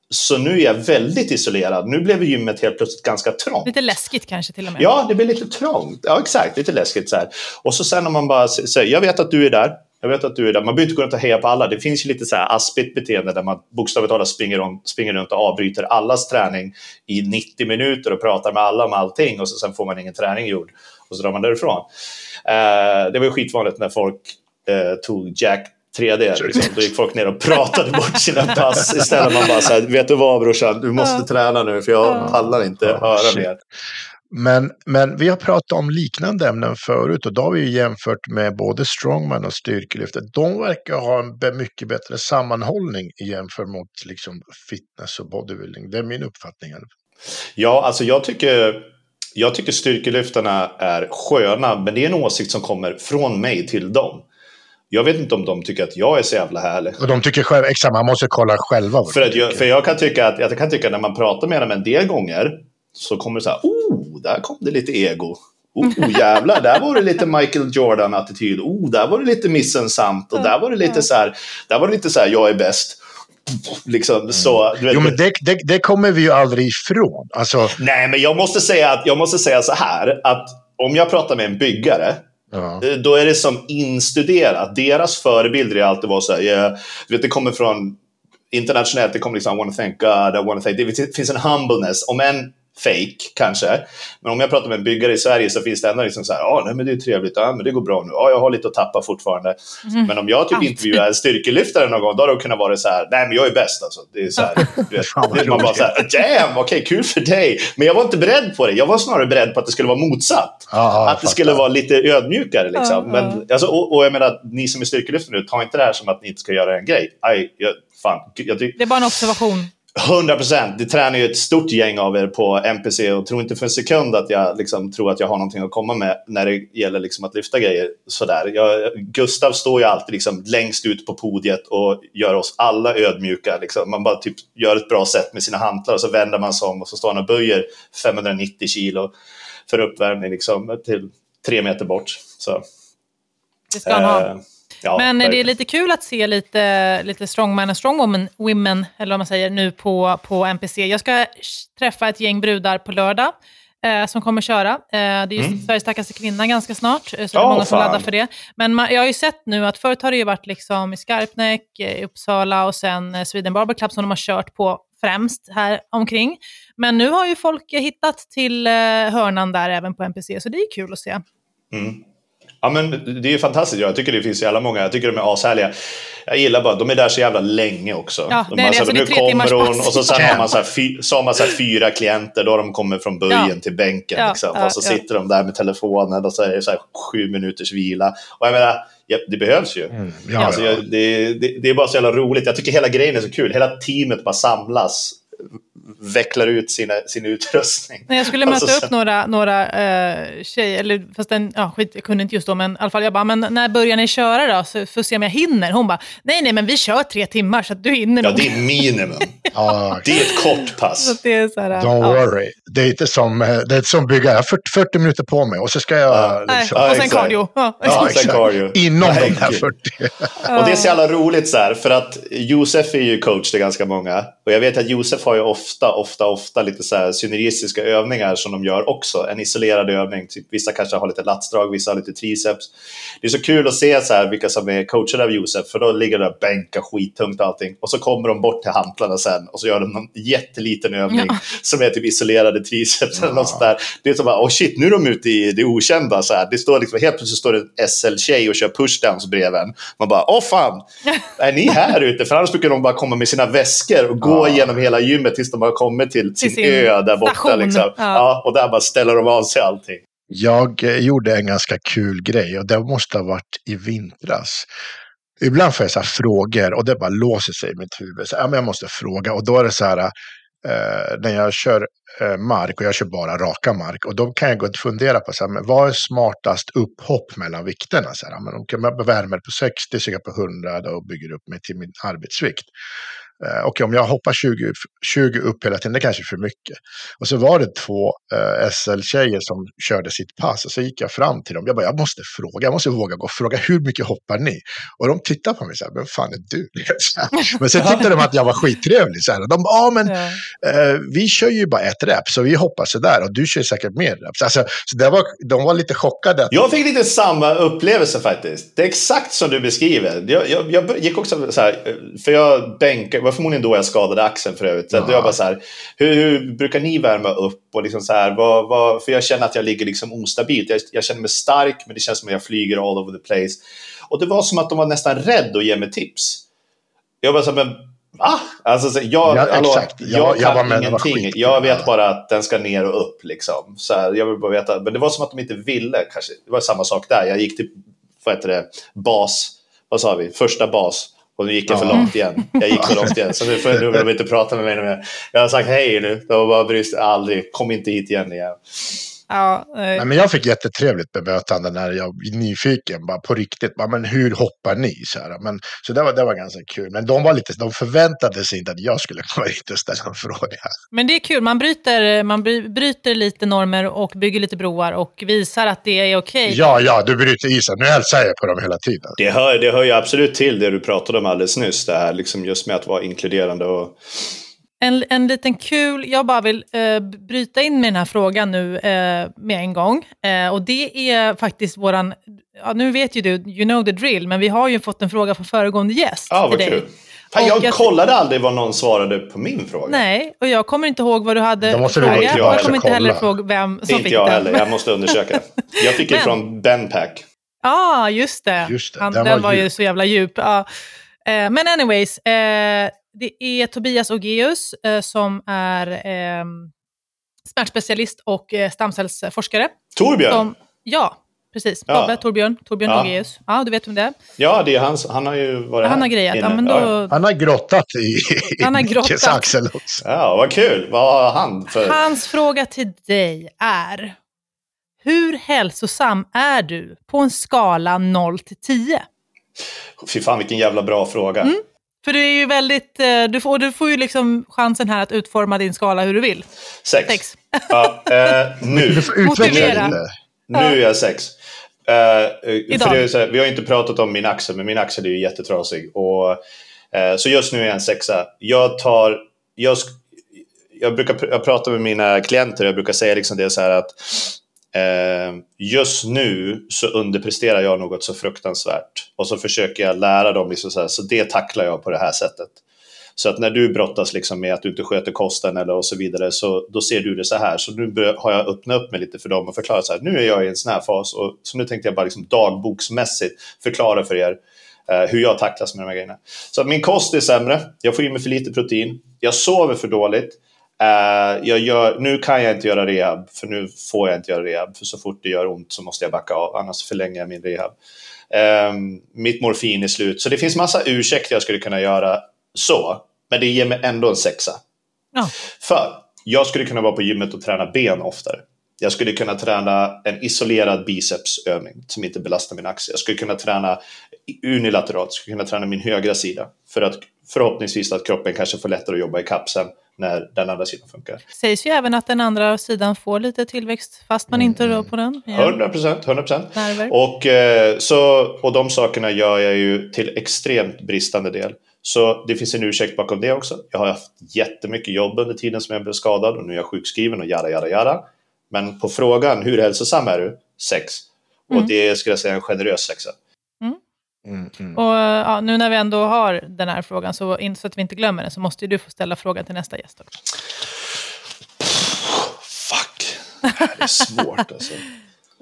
Så nu är jag väldigt isolerad. Nu blev gymmet helt plötsligt ganska trångt. Lite läskigt kanske till och med. Ja, det blir lite trångt. Ja, exakt. Lite läskigt så här. Och så sen om man bara säger, jag vet att du är där. Jag vet att du är där. Man behöver inte gå runt och heja på alla. Det finns ju lite så här aspigt beteende där man bokstavligt talat springer, om, springer runt och avbryter allas träning i 90 minuter och pratar med alla om allting och så sen får man ingen träning gjord och så drar man därifrån. Uh, det var ju skitvanligt när folk uh, tog Jack 3D. Liksom. Då gick folk ner och pratade bort sina pass istället. Man bara så här, vet du vad brorsan, du måste träna nu för jag pallar inte höra mer. Men, men vi har pratat om liknande ämnen förut och då har vi jämfört med både strongman och styrkelyftet. De verkar ha en mycket bättre sammanhållning jämfört mot liksom fitness och bodybuilding. Det är min uppfattning. Ja, alltså jag tycker, jag tycker styrkelyftarna är sköna, men det är en åsikt som kommer från mig till dem. Jag vet inte om de tycker att jag är så jävla härlig. Och de tycker själva, exakt, man måste kolla själva. För, att jag, för jag kan tycka att, jag kan tycka när man pratar med dem en del gånger så kommer det så här, oh, där kom det lite ego. Oh, jävlar, där var det lite Michael Jordan-attityd. Oh, där var det lite missensamt. Och där var det lite så här, där var det lite så här, jag är bäst. Liksom, mm. så, vet, jo, men det, det, det, kommer vi ju aldrig ifrån. Alltså... Nej, men jag måste, säga att, jag måste säga så här, att om jag pratar med en byggare Ja. Eh, då är det som instuderat. Deras förebilder är alltid var så här, yeah, vet, det kommer från internationellt, det kommer liksom I wanna thank God, I wanna thank... Det finns en humbleness, om en fake kanske. Men om jag pratar med en byggare i Sverige så finns det ändå liksom så här, ja, nej, men det är trevligt, ja, men det går bra nu, ja, jag har lite att tappa fortfarande. Mm. Men om jag typ intervjuar en styrkelyftare någon gång, då har det kunnat vara så här, nej, men jag är bäst alltså. Det är så här, vet, man bara så här, damn, okej, okay, kul för dig. Men jag var inte beredd på det, jag var snarare beredd på att det skulle vara motsatt. Att det skulle vara lite ödmjukare liksom. Men, alltså, och, och jag menar, ni som är styrkelyftare nu, ta inte det här som att ni inte ska göra en grej. Aj, jag, fan, jag, det är bara en observation. 100 procent. Det tränar ju ett stort gäng av er på NPC och tror inte för en sekund att jag liksom, tror att jag har någonting att komma med när det gäller liksom, att lyfta grejer sådär. Jag, Gustav står ju alltid liksom, längst ut på podiet och gör oss alla ödmjuka. Liksom. Man bara typ, gör ett bra sätt med sina hantlar och så vänder man sig om och så står han och böjer 590 kilo för uppvärmning liksom, till tre meter bort. Så. Det ska han ha. Eh, Ja, Men det är lite kul att se lite, lite strongman och strongwoman, women, eller vad man säger, nu på, på NPC. Jag ska träffa ett gäng brudar på lördag. Eh, som kommer köra. Eh, det är ju mm. Sveriges starkaste kvinna ganska snart, eh, så oh, det är många som laddar för det. Men man, jag har ju sett nu att förut har det ju varit liksom i Skarpnäck, i Uppsala och sen eh, Sweden Barber Club som de har kört på främst här omkring. Men nu har ju folk hittat till eh, hörnan där även på NPC, så det är kul att se. Mm. Ja men det är ju fantastiskt. Jag tycker det finns jävla många. Jag tycker de är ashärliga. Jag gillar bara, de är där så jävla länge också. Ja, de nej, alltså, så, nu kommer hon och så sen har man så här, fy, så har man så fyra klienter. Då har de kommit från böjen ja. till bänken. Ja, liksom. ja, och så sitter de där med telefonen och så är det så här sju minuters vila. Och jag menar, Ja, det behövs ju. Mm, ja, alltså, ja. Det, det, det, är bara så jävla roligt. Jag tycker hela grejen är så kul. Hela teamet bara samlas vecklar ut sina, sin utrustning. Nej, jag skulle möta alltså, upp några, några uh, tjejer, eller fast den, ja, skit, jag kunde inte just då, men i alla fall jag bara, men när börjar ni köra då? Så får se om jag hinner. Hon bara, nej nej men vi kör tre timmar så att du hinner nog. Ja, det är minimum. det är ett kort pass. Så det är så här, Don't ja. worry. Det är inte som, eh, det är som bygga, jag har 40, 40 minuter på mig och så ska jag... Ja, liksom. ja, och sen cardio. Ja, ja exakt. Cardio. Inom de här 40. och det är så jävla roligt så här, för att Josef är ju coach till ganska många. Och jag vet att Josef har ju ofta, ofta, ofta lite så här synergistiska övningar som de gör också. En isolerad övning. Typ, vissa kanske har lite latsdrag, vissa har lite triceps. Det är så kul att se så här, vilka som är coachade av Josef. För då ligger de där och bänkar skittungt och allting. Och så kommer de bort till hantlarna sen och så gör de någon jätteliten övning ja. som är typ isolerade triceps ja. eller något sånt där. Det är som bara, oh shit, nu är de ute i det okända. Så här. Det står liksom, helt plötsligt står det en SL-tjej och kör pushdowns bredvid en. Man bara, åh fan, är ni här ute? För annars brukar de bara komma med sina väskor och gå ja. genom hela gymmet tills de har kommit till, till sin, ö där borta. Liksom. Ja. ja. och där bara ställer de av sig allting. Jag eh, gjorde en ganska kul grej och det måste ha varit i vintras. Ibland får jag så här frågor och det bara låser sig i mitt huvud. Så, ja, men jag måste fråga och då är det så här. Eh, när jag kör eh, mark och jag kör bara raka mark och då kan jag gå och fundera på så här, men vad är smartast upphopp mellan vikterna? Så här, men om jag värmer på 60 så jag på 100 och bygger upp mig till min arbetsvikt. Eh, och om jag hoppar 20, 20 upp hela tiden, det kanske är för mycket. Och så var det två eh, SL-tjejer som körde sitt pass och så gick jag fram till dem. Jag bara, jag måste fråga, jag måste våga gå och fråga, hur mycket hoppar ni? Och de tittade på mig så här, vem fan är du? men sen tyckte de att jag var skittrevlig. Så här. Och de ja men ja. Eh, vi kör ju bara ett rep, så vi hoppar så där och du kör säkert mer reps. Alltså, så det var, de var lite chockade. Jag fick lite samma upplevelse faktiskt. Det är exakt som du beskriver. Jag, jag, jag gick också så här, för jag bänkade, var förmodligen då jag skadade axeln för övrigt. Så ja. jag bara så här, hur, hur, brukar ni värma upp? Och liksom så här, vad, vad, för jag känner att jag ligger liksom ostabilt. Jag, jag, känner mig stark, men det känns som att jag flyger all over the place. Och det var som att de var nästan rädda att ge mig tips. Jag bara så här, men va? Alltså, så, jag, ja, hallå, exakt. jag, jag kan jag ingenting. Jag vet bara att den ska ner och upp. Liksom. Så här, jag vill bara veta. Men det var som att de inte ville. Kanske. Det var samma sak där. Jag gick till vad heter det, bas. Vad sa vi? Första bas. Och nu gick jag för långt igen. Jag gick för långt igen. Så nu, får, nu vill de inte prata med mig mer. Jag har sagt hej nu. De bara bryr aldrig. Kom inte hit igen igen. Ja, eh. Nej, men jag fick jättetrevligt bemötande när jag var nyfiken. Bara på riktigt. Bara, men hur hoppar ni? Så, här. Men, så det, var, det var ganska kul. Men de, var lite, de förväntade sig inte att jag skulle komma hit och ställa en fråga. Men det är kul. Man bryter, man bryter lite normer och bygger lite broar och visar att det är okej. Okay. Ja, ja, du bryter isen. Nu hälsar jag på dem hela tiden. Det hör, det hör ju absolut till det du pratade om alldeles nyss. Det här liksom just med att vara inkluderande och en, en liten kul, jag bara vill eh, bryta in med den här frågan nu eh, med en gång. Eh, och det är faktiskt våran, ja, nu vet ju du, you know the drill, men vi har ju fått en fråga från föregående gäst. Ja, vad kul. Fan, jag, jag kollade aldrig vad någon svarade på min fråga. Nej, och jag kommer inte ihåg vad du hade för fråga. Jag, jag kommer inte heller ihåg vem som inte fick jag den. heller, jag måste undersöka. Jag fick det från Benpack. Ja, ah, just det. Just det. Han, den, den var, var ju så jävla djup. Ja. Eh, men anyways, eh, det är Tobias Ogeus eh, som är eh, smärtspecialist och eh, stamcellsforskare. Torbjörn? Som, ja, precis. Ja. Tobbe, Torbjörn, Torbjörn ja. Ogeus. Ja, du vet vem det är? Ja, det är hans, han har ju varit Han har grejat. Ja, men då... Han har grottat i, han har grottat. axel också. Ja, vad kul. Vad har han för... Hans fråga till dig är, hur hälsosam är du på en skala 0 till 10? Fy fan vilken jävla bra fråga. Mm. För du är ju väldigt, eh, du får, du får ju liksom chansen här att utforma din skala hur du vill. Sex. sex. Ja, eh, nu. Du får utveckla lite. Nu är jag sex. Idag. För det är så här, vi har inte pratat om min axel, men min axel är ju jättetrasig. Och, uh, så just nu är jag en sexa. Jag tar... Jag, jag brukar jag pratar med mina klienter jag brukar säga liksom det så här att Eh, Ehm, just nu så underpresterar jag något så fruktansvärt och så försöker jag lära dem, liksom så, här, så det tacklar jag på det här sättet. Så att när du brottas liksom med att du inte sköter kosten eller och så vidare, så då ser du det så här. Så nu har jag öppnat upp mig lite för dem och förklarat så här, nu är jag i en sån här fas. Och, så nu tänkte jag bara liksom dagboksmässigt förklara för er eh, hur jag tacklas med de här grejerna. Så att min kost är sämre, jag får i mig för lite protein, jag sover för dåligt, Uh, jag gör, nu kan jag inte göra rehab, för nu får jag inte göra rehab. För så fort det gör ont så måste jag backa av, annars förlänger jag min rehab. Um, mitt morfin är slut, så det finns massa ursäkter jag skulle kunna göra så. Men det ger mig ändå en sexa. Ja. För jag skulle kunna vara på gymmet och träna ben oftare. Jag skulle kunna träna en isolerad bicepsövning som inte belastar min axel. Jag skulle kunna träna unilateralt, jag skulle kunna träna min högra sida. För att förhoppningsvis att kroppen kanske får lättare att jobba i kapseln när den andra sidan funkar. Sägs ju även att den andra sidan får lite tillväxt fast man inte rör på den. 100 procent, 100 procent. Och, eh, och de sakerna gör jag ju till extremt bristande del. Så det finns en ursäkt bakom det också. Jag har haft jättemycket jobb under tiden som jag blev skadad och nu är jag sjukskriven och jada, jada, jada. Men på frågan hur hälsosam är du? Sex. Och mm. det skulle jag säga en generös sexa. Mm. Mm. Och ja, nu när vi ändå har den här frågan, så, så att vi inte glömmer den, så måste ju du få ställa frågan till nästa gäst också. Fuck. Det här är svårt alltså.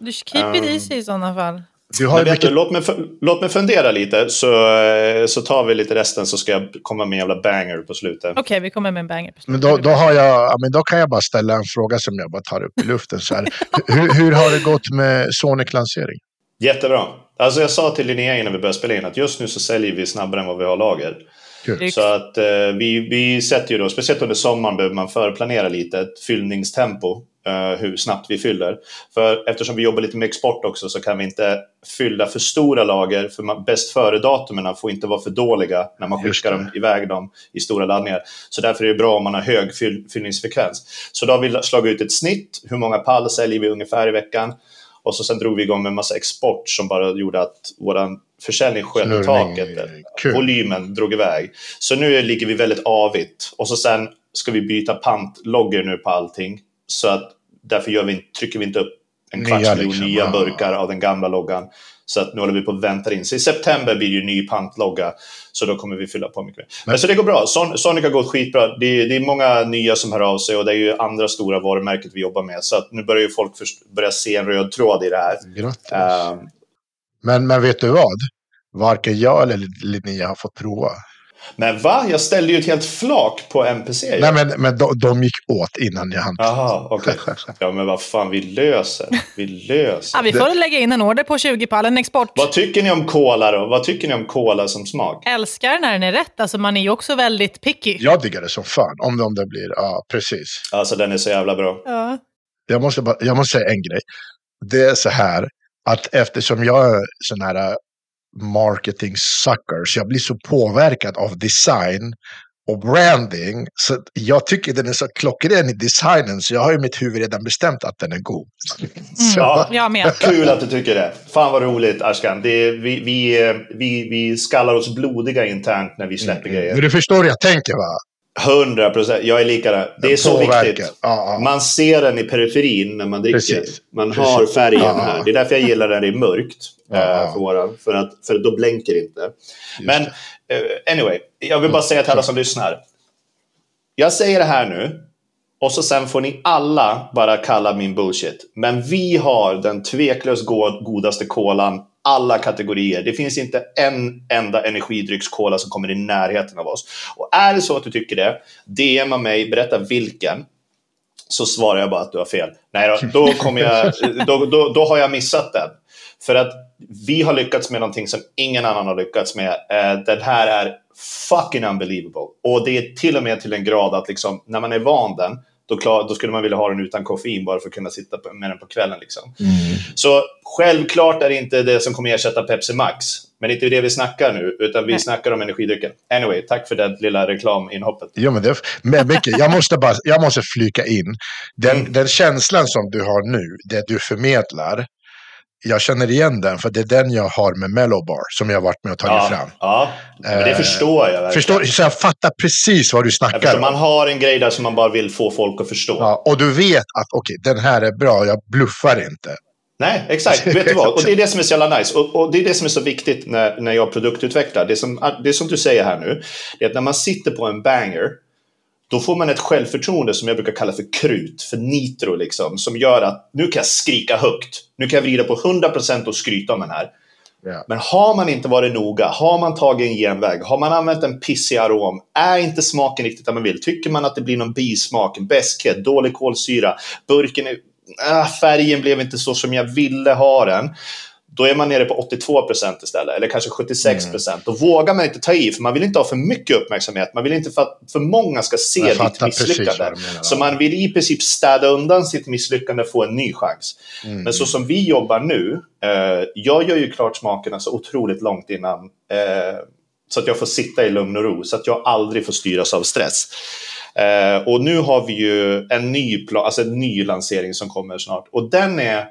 Du keep it Um, easy i sådana fall. Du har Men vet du, mycket... låt, mig, låt mig fundera lite så, eh, så tar vi lite resten så ska jag komma med en jävla banger på slutet. Okej, vi kommer med en banger på Men slutet. då, då, har jag, ja, men då kan jag bara ställa en fråga som jag bara tar upp i luften. Så här. hur, hur har det gått med Sonic-lansering? Jättebra. Alltså jag sa till Linnea innan vi började spela in att just nu så säljer vi snabbare än vad vi har lager. Lyx. Så att eh, vi, vi sätter ju då, speciellt under sommaren behöver man förplanera lite ett fyllningstempo. eh, hur snabbt vi fyller. För eftersom vi jobbar lite med export också så kan vi inte fylla för stora lager. För man, bäst före-datumen får inte vara för dåliga när man skickar dem iväg dem i stora laddningar. Så därför är det bra om man har hög fyll, fyllningsfrekvens. Så då har vi slagit ut ett snitt. Hur många pall säljer vi ungefär i veckan? Och så sen drog vi igång med en massa export som bara gjorde att vår försäljning sköt i taket. kul. Volymen drog iväg. Så nu ligger vi väldigt avigt. Och så sen ska vi byta pantloggor nu på allting. Så att därför gör vi, trycker vi inte upp en kvarts miljon liksom, nya burkar av den gamla loggan. Så att nu håller vi på att vänta in. Så i september blir det ju ny pantlogga. Så då kommer vi fylla på mycket mer. Men, så det går bra. Son, Sonic har gått skitbra. Det är, det är många nya som hör av sig och det är ju andra stora varumärket vi jobbar med. Så att nu börjar ju folk börja se en röd tråd i det här. Ehm, Men, men vet du vad? Varken jag eller Linnea har fått prova. Men va? Jag ställde ju ett helt flak på NPC. Nej, men, men de, de gick åt innan jag hann. Jaha, okej. Ja, men vad fan, vi löser. Vi löser. Ja, vi får lägga in en order på 20 pall, en export. Vad tycker ni om cola då? Vad tycker ni om cola som smak? Älskar när den är rätt. Alltså man är ju också väldigt picky. Jag diggar det som fan. Om det, om det blir, ja precis. Alltså den är så jävla bra. Ja. Jag måste, bara, jag måste säga en grej. Det är så här att eftersom jag är sån här marketing sucker så jag blir så påverkad av design och branding. Så jag tycker den är så klockren i designen så jag har i mitt huvud redan bestämt att den är god. Så, Ja. Jag med. Kul att du tycker det. Fan vad roligt Ashkan. Det är, vi, vi, eh, vi, vi skallar oss blodiga internt när vi släpper Men grejer. du förstår hur jag tänker va? 100 procent. Jag är likadan. Det är så viktigt. Ja, ja. Man ser den i periferin när man dricker. Precis. Man Precis. har färgen Ja. här. Det är därför jag gillar när det är mörkt. Eh, för, våra, för, att, för då blänker det inte. Men eh, anyway, jag vill bara säga till alla som lyssnar. Jag säger det här nu. Och så sen får ni alla bara kalla min bullshit. Men vi har den tveklöst go- godaste kolan. Alla kategorier. Det finns inte en enda energidryckskola som kommer i närheten av oss. Och är det så att du tycker det, DMa mig, berätta vilken. Så svarar jag bara att du har fel. Nej då, då, kommer jag, då, då, då har jag missat den. För att vi har lyckats med någonting som ingen annan har lyckats med. Eh, den här är fucking unbelievable. Och det är till och med till en grad att liksom, när man är van den, då, klar, då skulle man vilja ha den utan koffein bara för att kunna sitta på- med den på kvällen. Liksom. Så självklart är det inte det som kommer ersätta Pepsi Max. Men det är inte det vi snackar nu, utan vi Nej. snackar om energidrycken. Anyway, tack för det lilla reklaminhoppet. Jo, men det, men Micke, jag måste, bara, jag måste flika in. Den, Mm. den känslan som du har nu, det du förmedlar, jag känner igen den, för det är den jag har med Mellowbar, som jag har varit med och tagit Ja, fram. ja, men det Eh, förstår jag verkligen. Förstår, så jag fattar precis vad du snackar om. man har en grej där som man bara vill få folk att förstå. Ja, och du vet att okej, den här är bra, jag bluffar inte. Nej, exakt. Vet du vad? Och det är det som är så jävla nice. Och, och det är det som är så viktigt när, när jag produktutvecklar. Det som, det som du säger här nu, det är att när man sitter på en banger, då får man ett självförtroende som jag brukar kalla för krut, för nitro liksom, som gör att nu kan jag skrika högt. Nu kan jag vrida på 100% och skryta om den här. Ja. Men har man inte varit noga, har man tagit en genväg, har man använt en pissig arom, är inte smaken riktigt vad man vill, tycker man att det blir någon bismak, en beskhet, dålig kolsyra, burken är, äh, färgen blev inte så som jag ville ha den. Då är man nere på 82% istället, eller kanske 76%. Då vågar man inte ta i, för man vill inte ha för mycket uppmärksamhet. Man vill inte för att för många ska se ditt misslyckande. Så man vill i princip städa undan sitt misslyckande och få en ny chans. Mm. Men så som vi jobbar nu, eh, jag gör ju klart smakerna så otroligt långt innan. Eh, så att jag får sitta i lugn och ro, så att jag aldrig får styras av stress. Eh, och nu har vi ju en ny, plan, alltså en ny lansering som kommer snart. Och den är...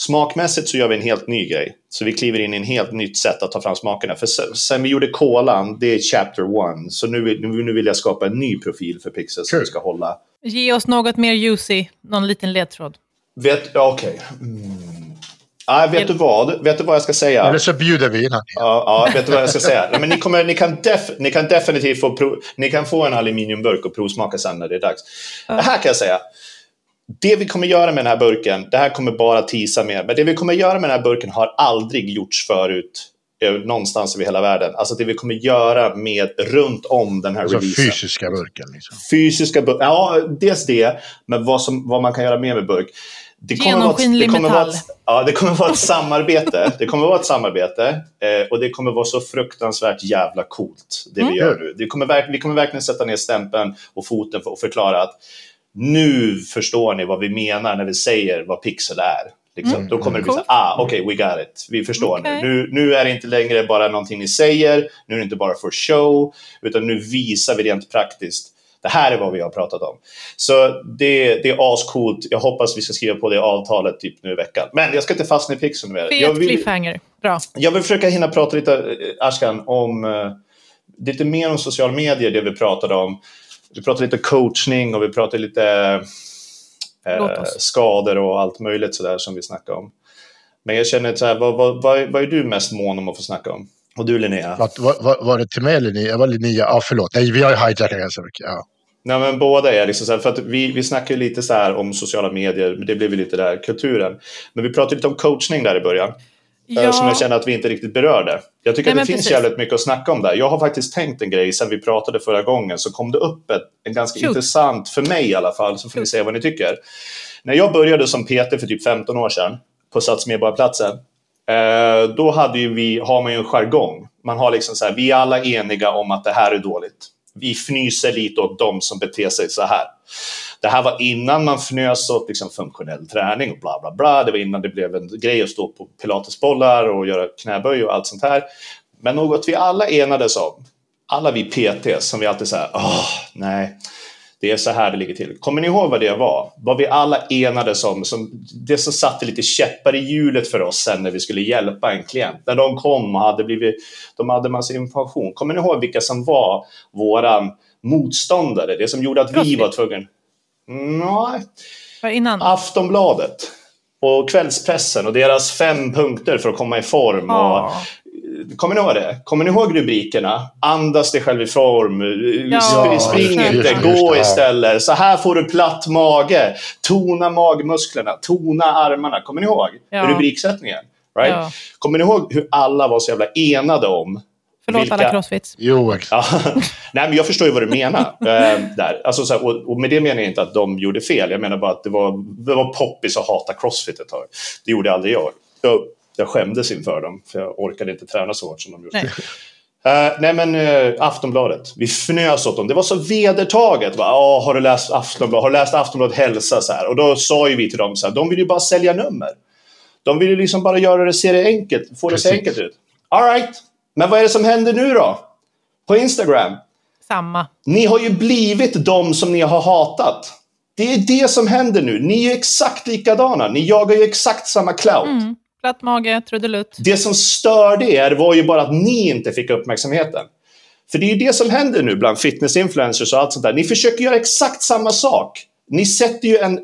Smakmässigt så gör vi en helt ny grej. Så vi kliver in i en helt nytt sätt att ta fram smakerna. För sen, sen vi gjorde kolan, det är chapter one. Så nu, vill- nu vill jag skapa en ny profil för Pixel som vi ska hålla. Ge oss något mer juicy, någon liten ledtråd. Vet, ja, okej. Mm. Ah, vet, du vad? vet du vad jag ska säga? Eller så bjuder vi in honom. Ja, vet du vad jag ska säga? Men ni, kommer, ni, kan def, ni kan definitivt få, prov, ni kan få en aluminiumburk och provsmaka sen när det är dags. Det här kan jag säga. Det vi kommer göra med den här burken, det här kommer bara tisa mer, men det vi kommer göra med den här burken har aldrig gjorts förut eh, någonstans över hela världen. Alltså det vi kommer göra med runt om den här Alltså releasen. fysiska burken. Liksom. Fysiska burkar, ja dels det, men vad, som, vad man kan göra mer med burk. Det kommer vara det kommer vara ett- metall. Ja, det kommer vara ett samarbete. Det kommer vara ett samarbete eh, och det kommer vara så fruktansvärt jävla coolt det Mm. vi gör nu. Det kommer vi kommer verkligen sätta ner stämpeln och foten för, och förklara att nu förstår ni vad vi menar när vi säger vad pixel är. Liksom. Mm. Då kommer det bli så Coolt. ah, okej, we got it. Vi förstår Okej. nu. nu. Nu är det inte längre bara någonting ni säger, nu är det inte bara för show, utan nu visar vi rent praktiskt det här är vad vi har pratat om. Så det, det är ascoolt. Jag hoppas vi ska skriva på det avtalet typ nu i veckan. Men jag ska inte fastna i pixeln mer. Jag Fet vill, cliffhanger. Bra. jag vill försöka hinna prata lite, eh, Ashkan, om eh, lite mer om sociala medier, det vi pratade om. Vi pratade lite coachning och vi pratade lite eh, skador och allt möjligt sådär som vi snackade om. Men jag känner så här, vad, vad, vad, är- vad är du mest mån om att få snacka om? Och du Linnea? Vad- vad- vad- Var det till mig eller Linnea? Jag var Linnea. Ja, förlåt. Nej, vi har ju hijackat ganska mycket. Ja. Nej, men båda är liksom så här, för att vi, vi snackar ju lite så här om sociala medier, men det blev ju lite där, kulturen. Men vi pratade lite om coachning där i början, eh, som jag känner att vi inte riktigt berörde. Jag tycker Nej, att det finns precis. jävligt mycket att snacka om där. Jag har faktiskt tänkt en grej sen vi pratade förra gången, så kom det upp ett, en ganska Shoot. intressant, för mig i alla fall, så får Shoot. säga vad ni tycker. När jag började som PT för typ 15 år sedan, på Sats Medborgarplatsen, eh, då hade ju vi, har man ju en jargong. Man har liksom så här, vi är alla eniga om att det här är dåligt. Vi fnyser lite åt dem som beter sig så här. Det här var innan man fnös åt liksom funktionell träning och bla bla bla. Det var innan det blev en grej att stå på pilatesbollar och göra knäböj och allt sånt här. Men något vi alla enades om, alla vi PT som vi alltid säger, åh, nej, det är så här det ligger till. Kommer ni ihåg vad det var? Vad vi alla enades om, som, det som satte lite käppar i hjulet för oss sen när vi skulle hjälpa en klient. När de kom och hade blivit, de hade massa information. Kommer ni ihåg vilka som var våran motståndare? Det som gjorde att vi var tvungna... Nej, innan? Aftonbladet och kvällspressen och deras fem punkter för att komma i form. Och, Ja. Kommer ni ihåg det? Kommer ni ihåg rubrikerna? Andas dig själv i form, Ja, sp- spring just inte, det, gå ja. istället. Så här får du platt mage. Tona magmusklerna, tona armarna. Kommer ni ihåg Ja. rubriksättningen? Right? Ja. Kommer ni ihåg hur alla var så jävla enade om Förlåt vilka- alla crossfits. Jo. Ja, nej, men jag förstår ju vad du menar. eh, där. Alltså, så här, och, och med det menar jag inte att de gjorde fel. Jag menar bara att det var, det var poppis att hata crossfit ett tag. Det gjorde aldrig jag. Jag, jag skämdes inför dem, för jag orkade inte träna så hårt som de gjorde. Nej. Eh, nej men uh, Aftonbladet, vi fnös åt dem. Det var så vedertaget. Va? "Ah, har du läst Aftonbladet? Har du läst Aftonbladet Hälsa? Så här. Och då sa ju vi till dem så här, de vill ju bara sälja nummer. De vill ju liksom bara göra det, se det enkelt, få det så Precis. enkelt ut. All right, men vad är det som händer nu då? På Instagram? Samma. Ni har ju blivit de som ni har hatat. Det är det som händer nu. Ni är ju exakt likadana. Ni jagar ju exakt samma clout. Mm. Platt mage, trudelutt. Det som störde er var ju bara att ni inte fick uppmärksamheten. För det är ju det som händer nu bland fitnessinfluencers och allt sånt där. Ni försöker göra exakt samma sak. Ni sätter ju en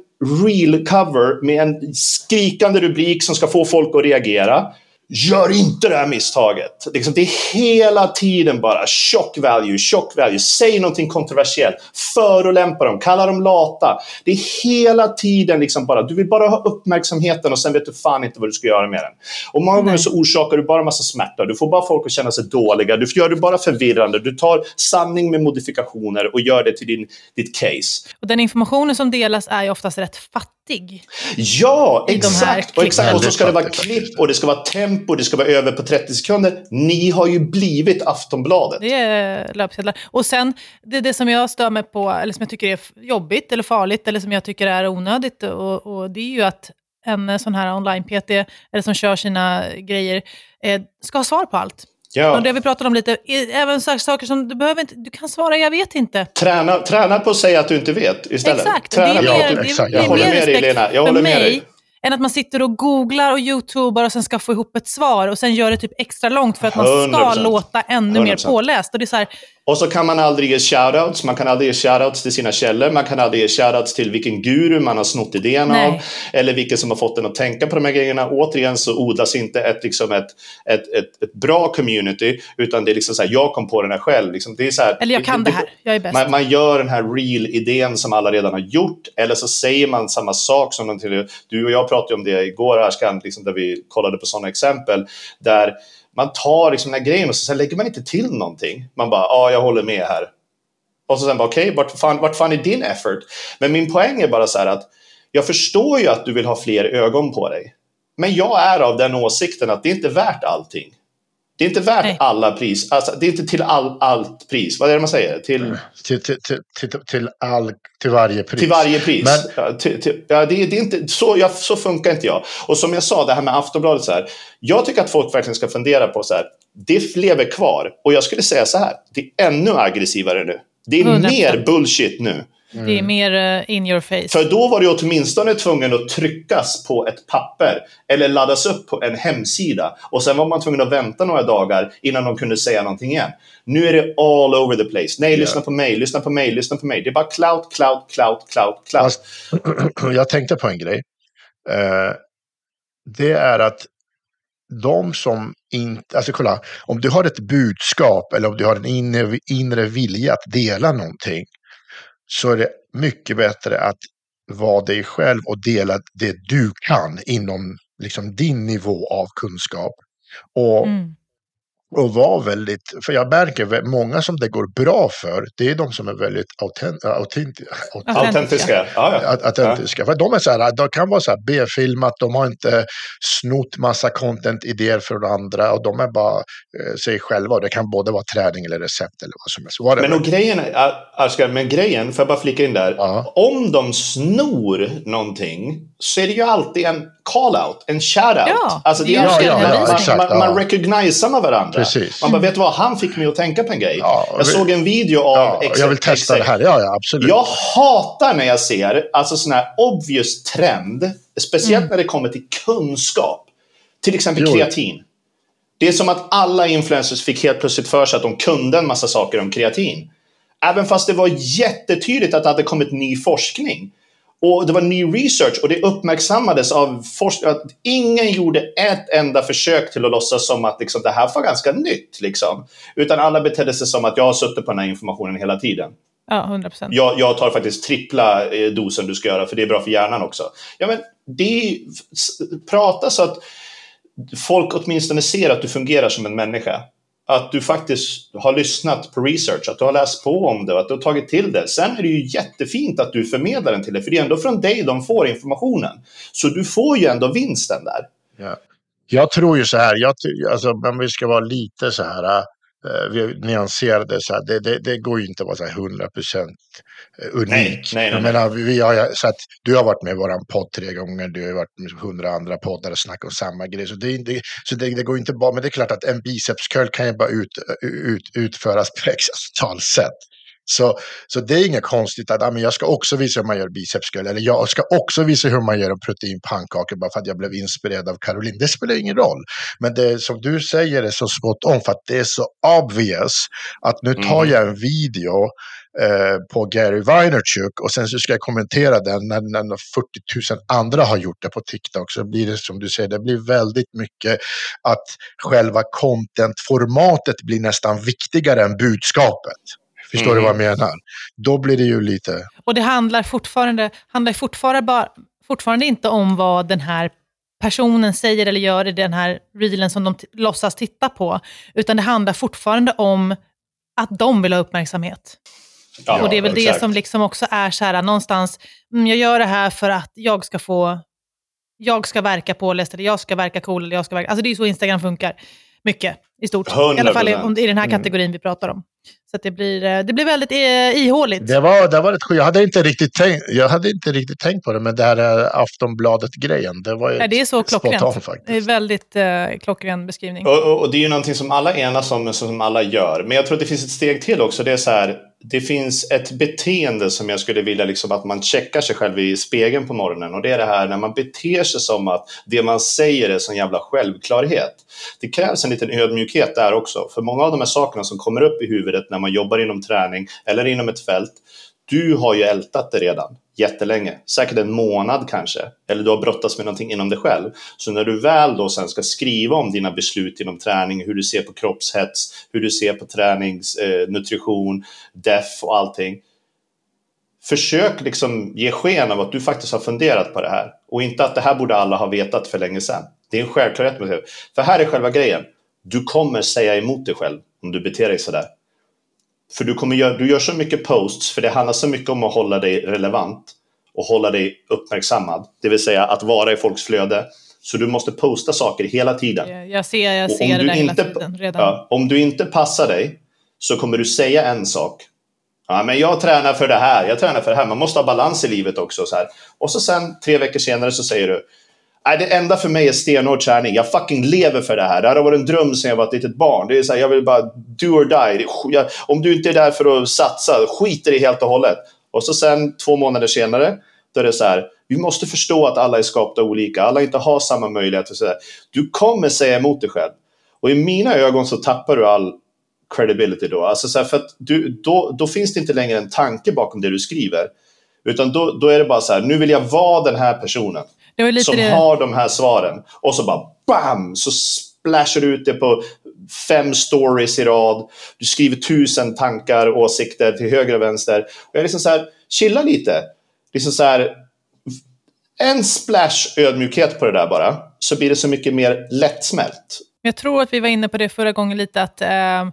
real cover med en skrikande rubrik som ska få folk att reagera. Gör inte det här misstaget. Liksom, det är hela tiden bara shock value, shock value. Säg någonting kontroversiellt. Förolämpa dem, kalla dem lata. Det är hela tiden liksom bara, du vill bara ha uppmärksamheten och sen vet du fan inte vad du ska göra med den. Och många gånger så orsakar du bara massa smärta. Du får bara folk att känna sig dåliga. Du gör det bara förvirrande. Du tar sanning med modifikationer och gör det till din, ditt case. Och den informationen som delas är ju oftast rätt fattig. Ja, de här exakt! Och, exakt. och så ska det vara klipp och det ska vara tempo, det ska vara över på 30 sekunder. Ni har ju blivit Aftonbladet. Det är löpsedlar. Och sen, det, det som jag stör mig på, eller som jag tycker är jobbigt eller farligt, eller som jag tycker är onödigt, och, och det är ju att en sån här online-PT, eller som kör sina grejer, eh, ska ha svar på allt. Ja. Och det vi pratade om lite, även saker som du behöver inte, du kan svara jag vet inte. Träna, träna på att säga att du inte vet istället. Exakt, det Träna är på Ja, mer, det, du... exakt. det är Jag håller mer med dig, respekt Lena. Jag för håller med mig dig. än att man sitter och googlar och youtubar och sen ska få ihop ett svar och sen gör det typ extra långt för att man ska 100%. låta ännu mer 100%. påläst. Och det är så här, Och så kan man aldrig ge shoutouts, man kan aldrig ge shoutouts till sina källor, man kan aldrig ge shoutouts till vilken guru man har snott idén Nej. av, eller vilken som har fått en att tänka på de här grejerna. Återigen så odlas inte ett, liksom ett, ett, ett, ett bra community, utan det är liksom så här, jag kom på den här själv. Liksom, det är så här, Eller jag kan det här, jag är bäst. man, man gör den här real-idén som alla redan har gjort, eller så säger man samma sak som till, du och jag pratade om det igår, Ashkan, liksom, där vi kollade på sådana exempel, där man tar liksom den här grejen och så sen lägger man inte till någonting. Man bara, ja, jag håller med här. Och så sen bara, okej, okay, vart, fan, vart fan är din effort? Men min poäng är bara så här att jag förstår ju att du vill ha fler ögon på dig. Men jag är av den åsikten att det är inte värt allting. Det är inte värt Nej. alla pris. Alltså, det är inte till all, allt pris. Vad är det man säger? Till, Till, till, till, till, all, till varje pris. till varje pris. Men- Ja, till, till, ja, det, är- det är inte, så, ja, så funkar inte jag. Och som jag sa, det här med Aftonbladet. Så här, jag tycker att folk verkligen ska fundera på så här. Det lever kvar. Och jag skulle säga så här. Det är ännu aggressivare nu. Det är 100%. mer bullshit nu. Det är mer eh, in your face. För då var det åtminstone tvungen att tryckas på ett papper eller laddas upp på en hemsida. Och sen var man tvungen att vänta några dagar innan de kunde säga någonting igen. Nu är det all over the place. Nej, lyssna på mig, lyssna på mig, lyssna på mig. Det är bara clout, clout, clout, clout, clout. Fast, jag tänkte på en grej. Eh, det är att de som inte, alltså kolla, om du har ett budskap eller om du har en inre, inre vilja att dela någonting så är det mycket bättre att vara dig själv och dela det du kan inom liksom, din nivå av kunskap. Och Mm och var väldigt, för jag märker många som det går bra för, det är de som är väldigt autent, autentiska. Autentiska. Autentiska. Ja, ja. Autentiska. För de är så här, de kan vara så här B-filmat, de har inte snott massa content-idéer från andra och de är bara eh, sig själva. Och det kan både vara träning eller recept eller vad som helst. Whatever. Men och grejen, är- Askar, men grejen, får jag bara flika in där. Ja. Om de snor någonting så är det ju alltid en call-out, en shout-out. Ja, alltså, det är alltid- ju man, ja, man, exakt, man, ja. man recognisar med varandra. Precis. Man bara, vet du vad, han fick mig att tänka på en grej. Ja, jag vi- såg en video av ja, jag vill testa det här, ja, ja absolut. Jag hatar när jag ser alltså sån här obvious trend, speciellt när det kommer till kunskap. Till exempel Jo. kreatin. Det är som att alla influencers fick helt plötsligt för sig att de kunde en massa saker om kreatin. Även fast det var jättetydligt att det hade kommit ny forskning. Och det var ny research och det uppmärksammades av forskare. Att ingen gjorde ett enda försök till att låtsas som att liksom, det här var ganska nytt. Liksom. Utan alla betedde sig som att jag har suttit på den här informationen hela tiden. Ja, 100 procent. Jag, jag tar faktiskt trippla eh, dosen du ska göra för det är bra för hjärnan också. Ja, men det prata så att folk åtminstone ser att du fungerar som en människa. Att du faktiskt har lyssnat på research, att du har läst på om det och att du har tagit till det. Sen är det ju jättefint att du förmedlar den till det, för det är ändå från dig de får informationen. Så du får ju ändå vinsten där. Ja. Jag tror ju så här, jag, alltså, om vi ska vara lite så här, äh, vi nyanserade så här, det, det, det går ju inte att vara så här 100 procent unik. Nej, nej, nej, menar, vi har, så att, du har varit med i våran podd tre gånger, du har varit med hundra andra poddar och snackat om samma grej. Så, det, inte- så det, det går inte bara, men det är klart att en bicepscurl kan ju bara ut, ut, utföras på x antal sätt. Så, så det är inget konstigt att ah, men jag ska också visa hur man gör bicepscurl. Eller jag ska också visa hur man gör en proteinpannkaka bara för att jag blev inspirerad av Caroline. Det spelar ingen roll. Men det som du säger är så spot on för att det är så obvious att nu tar Mm. jag en video eh, på Gary Vaynerchuk och sen så ska jag kommentera den när, när 40 000 andra har gjort det på TikTok. Så blir det som du säger, det blir väldigt mycket att själva content-formatet blir nästan viktigare än budskapet. Förstår Mm. du vad jag menar? Då blir det ju lite... Och det handlar fortfarande, handlar fortfarande, bara, fortfarande inte om vad den här personen säger eller gör i den här reelen som de t- låtsas titta på, utan det handlar fortfarande om att de vill ha uppmärksamhet. Ja, och det är väl det exakt. som liksom också är så här, någonstans, mm, jag gör det här för att jag ska få, jag ska verka påläst, eller jag ska verka cool, eller jag ska verka, alltså det är så Instagram funkar. Mycket, i stort. I alla fall i, 100%. i den här Mm. kategorin vi pratar om. Så att det, blir, eh, det blir väldigt eh, ihåligt. Det var, det var ett, jag, hade inte riktigt tänkt, jag hade inte riktigt tänkt på det, men det här eh, Aftonbladet-grejen, det var ju Ja, det är så klockrent. on Det är faktiskt. väldigt eh, klockren beskrivning. Och, och, och det är ju någonting som alla enas om, som alla gör. Men jag tror att det finns ett steg till också. Det är så här, det finns ett beteende som jag skulle vilja liksom att man checkar sig själv i spegeln på morgonen. Och det är det här när man beter sig som att det man säger är sån jävla självklarhet. Det krävs en liten ödmjukhet där också. För många av de här sakerna som kommer upp i huvudet när man jobbar inom träning eller inom ett fält. Du har ju ältat det redan jättelänge, säkert en månad kanske, eller du har brottats med någonting inom dig själv. Så när du väl då sen ska skriva om dina beslut inom träning, hur du ser på kroppshets, hur du ser på tränings, eh, nutrition, def och allting. Försök liksom ge sken av att du faktiskt har funderat på det här och inte att det här borde alla ha vetat för länge sedan. Det är en självklarhet. För här är själva grejen. Du kommer säga emot dig själv om du beter dig sådär. För du, kommer göra, du gör så mycket posts, för det handlar så mycket om att hålla dig relevant och hålla dig uppmärksammad. Det vill säga att vara i folks flöde. Så du måste posta saker hela tiden. Jag ser, jag ser det där inte, hela tiden redan. Ja, om du inte passar dig så kommer du säga en sak. Ja, men jag tränar för det här, jag tränar för det här. Man måste ha balans i livet också. Så här. Och så sen tre veckor senare så säger du Nej, det enda för mig är stenhård träning. Jag fucking lever för det här. Det här har varit en dröm sedan jag var ett litet barn. Det är så här, jag vill bara do or die. Jag, om du inte är där för att satsa, skit i det helt och hållet. Och så sen två månader senare, då är det så här. Vi måste förstå att alla är skapta olika. Alla inte har samma möjligheter. Så där. Du kommer säga emot dig själv. Och i mina ögon så tappar du all credibility då. Alltså så här, för att du, då, då finns det inte längre en tanke bakom det du skriver. Utan då, då är det bara så här, nu vill jag vara den här personen som det... har de här svaren. Och så bara BAM! Så splashar du ut det på fem stories i rad. Du skriver tusen tankar, och åsikter till höger och vänster. Och jag är liksom så här, chilla lite. Liksom så här, en splash ödmjukhet på det där bara, så blir det så mycket mer lättsmält. Jag tror att vi var inne på det förra gången lite, att eh,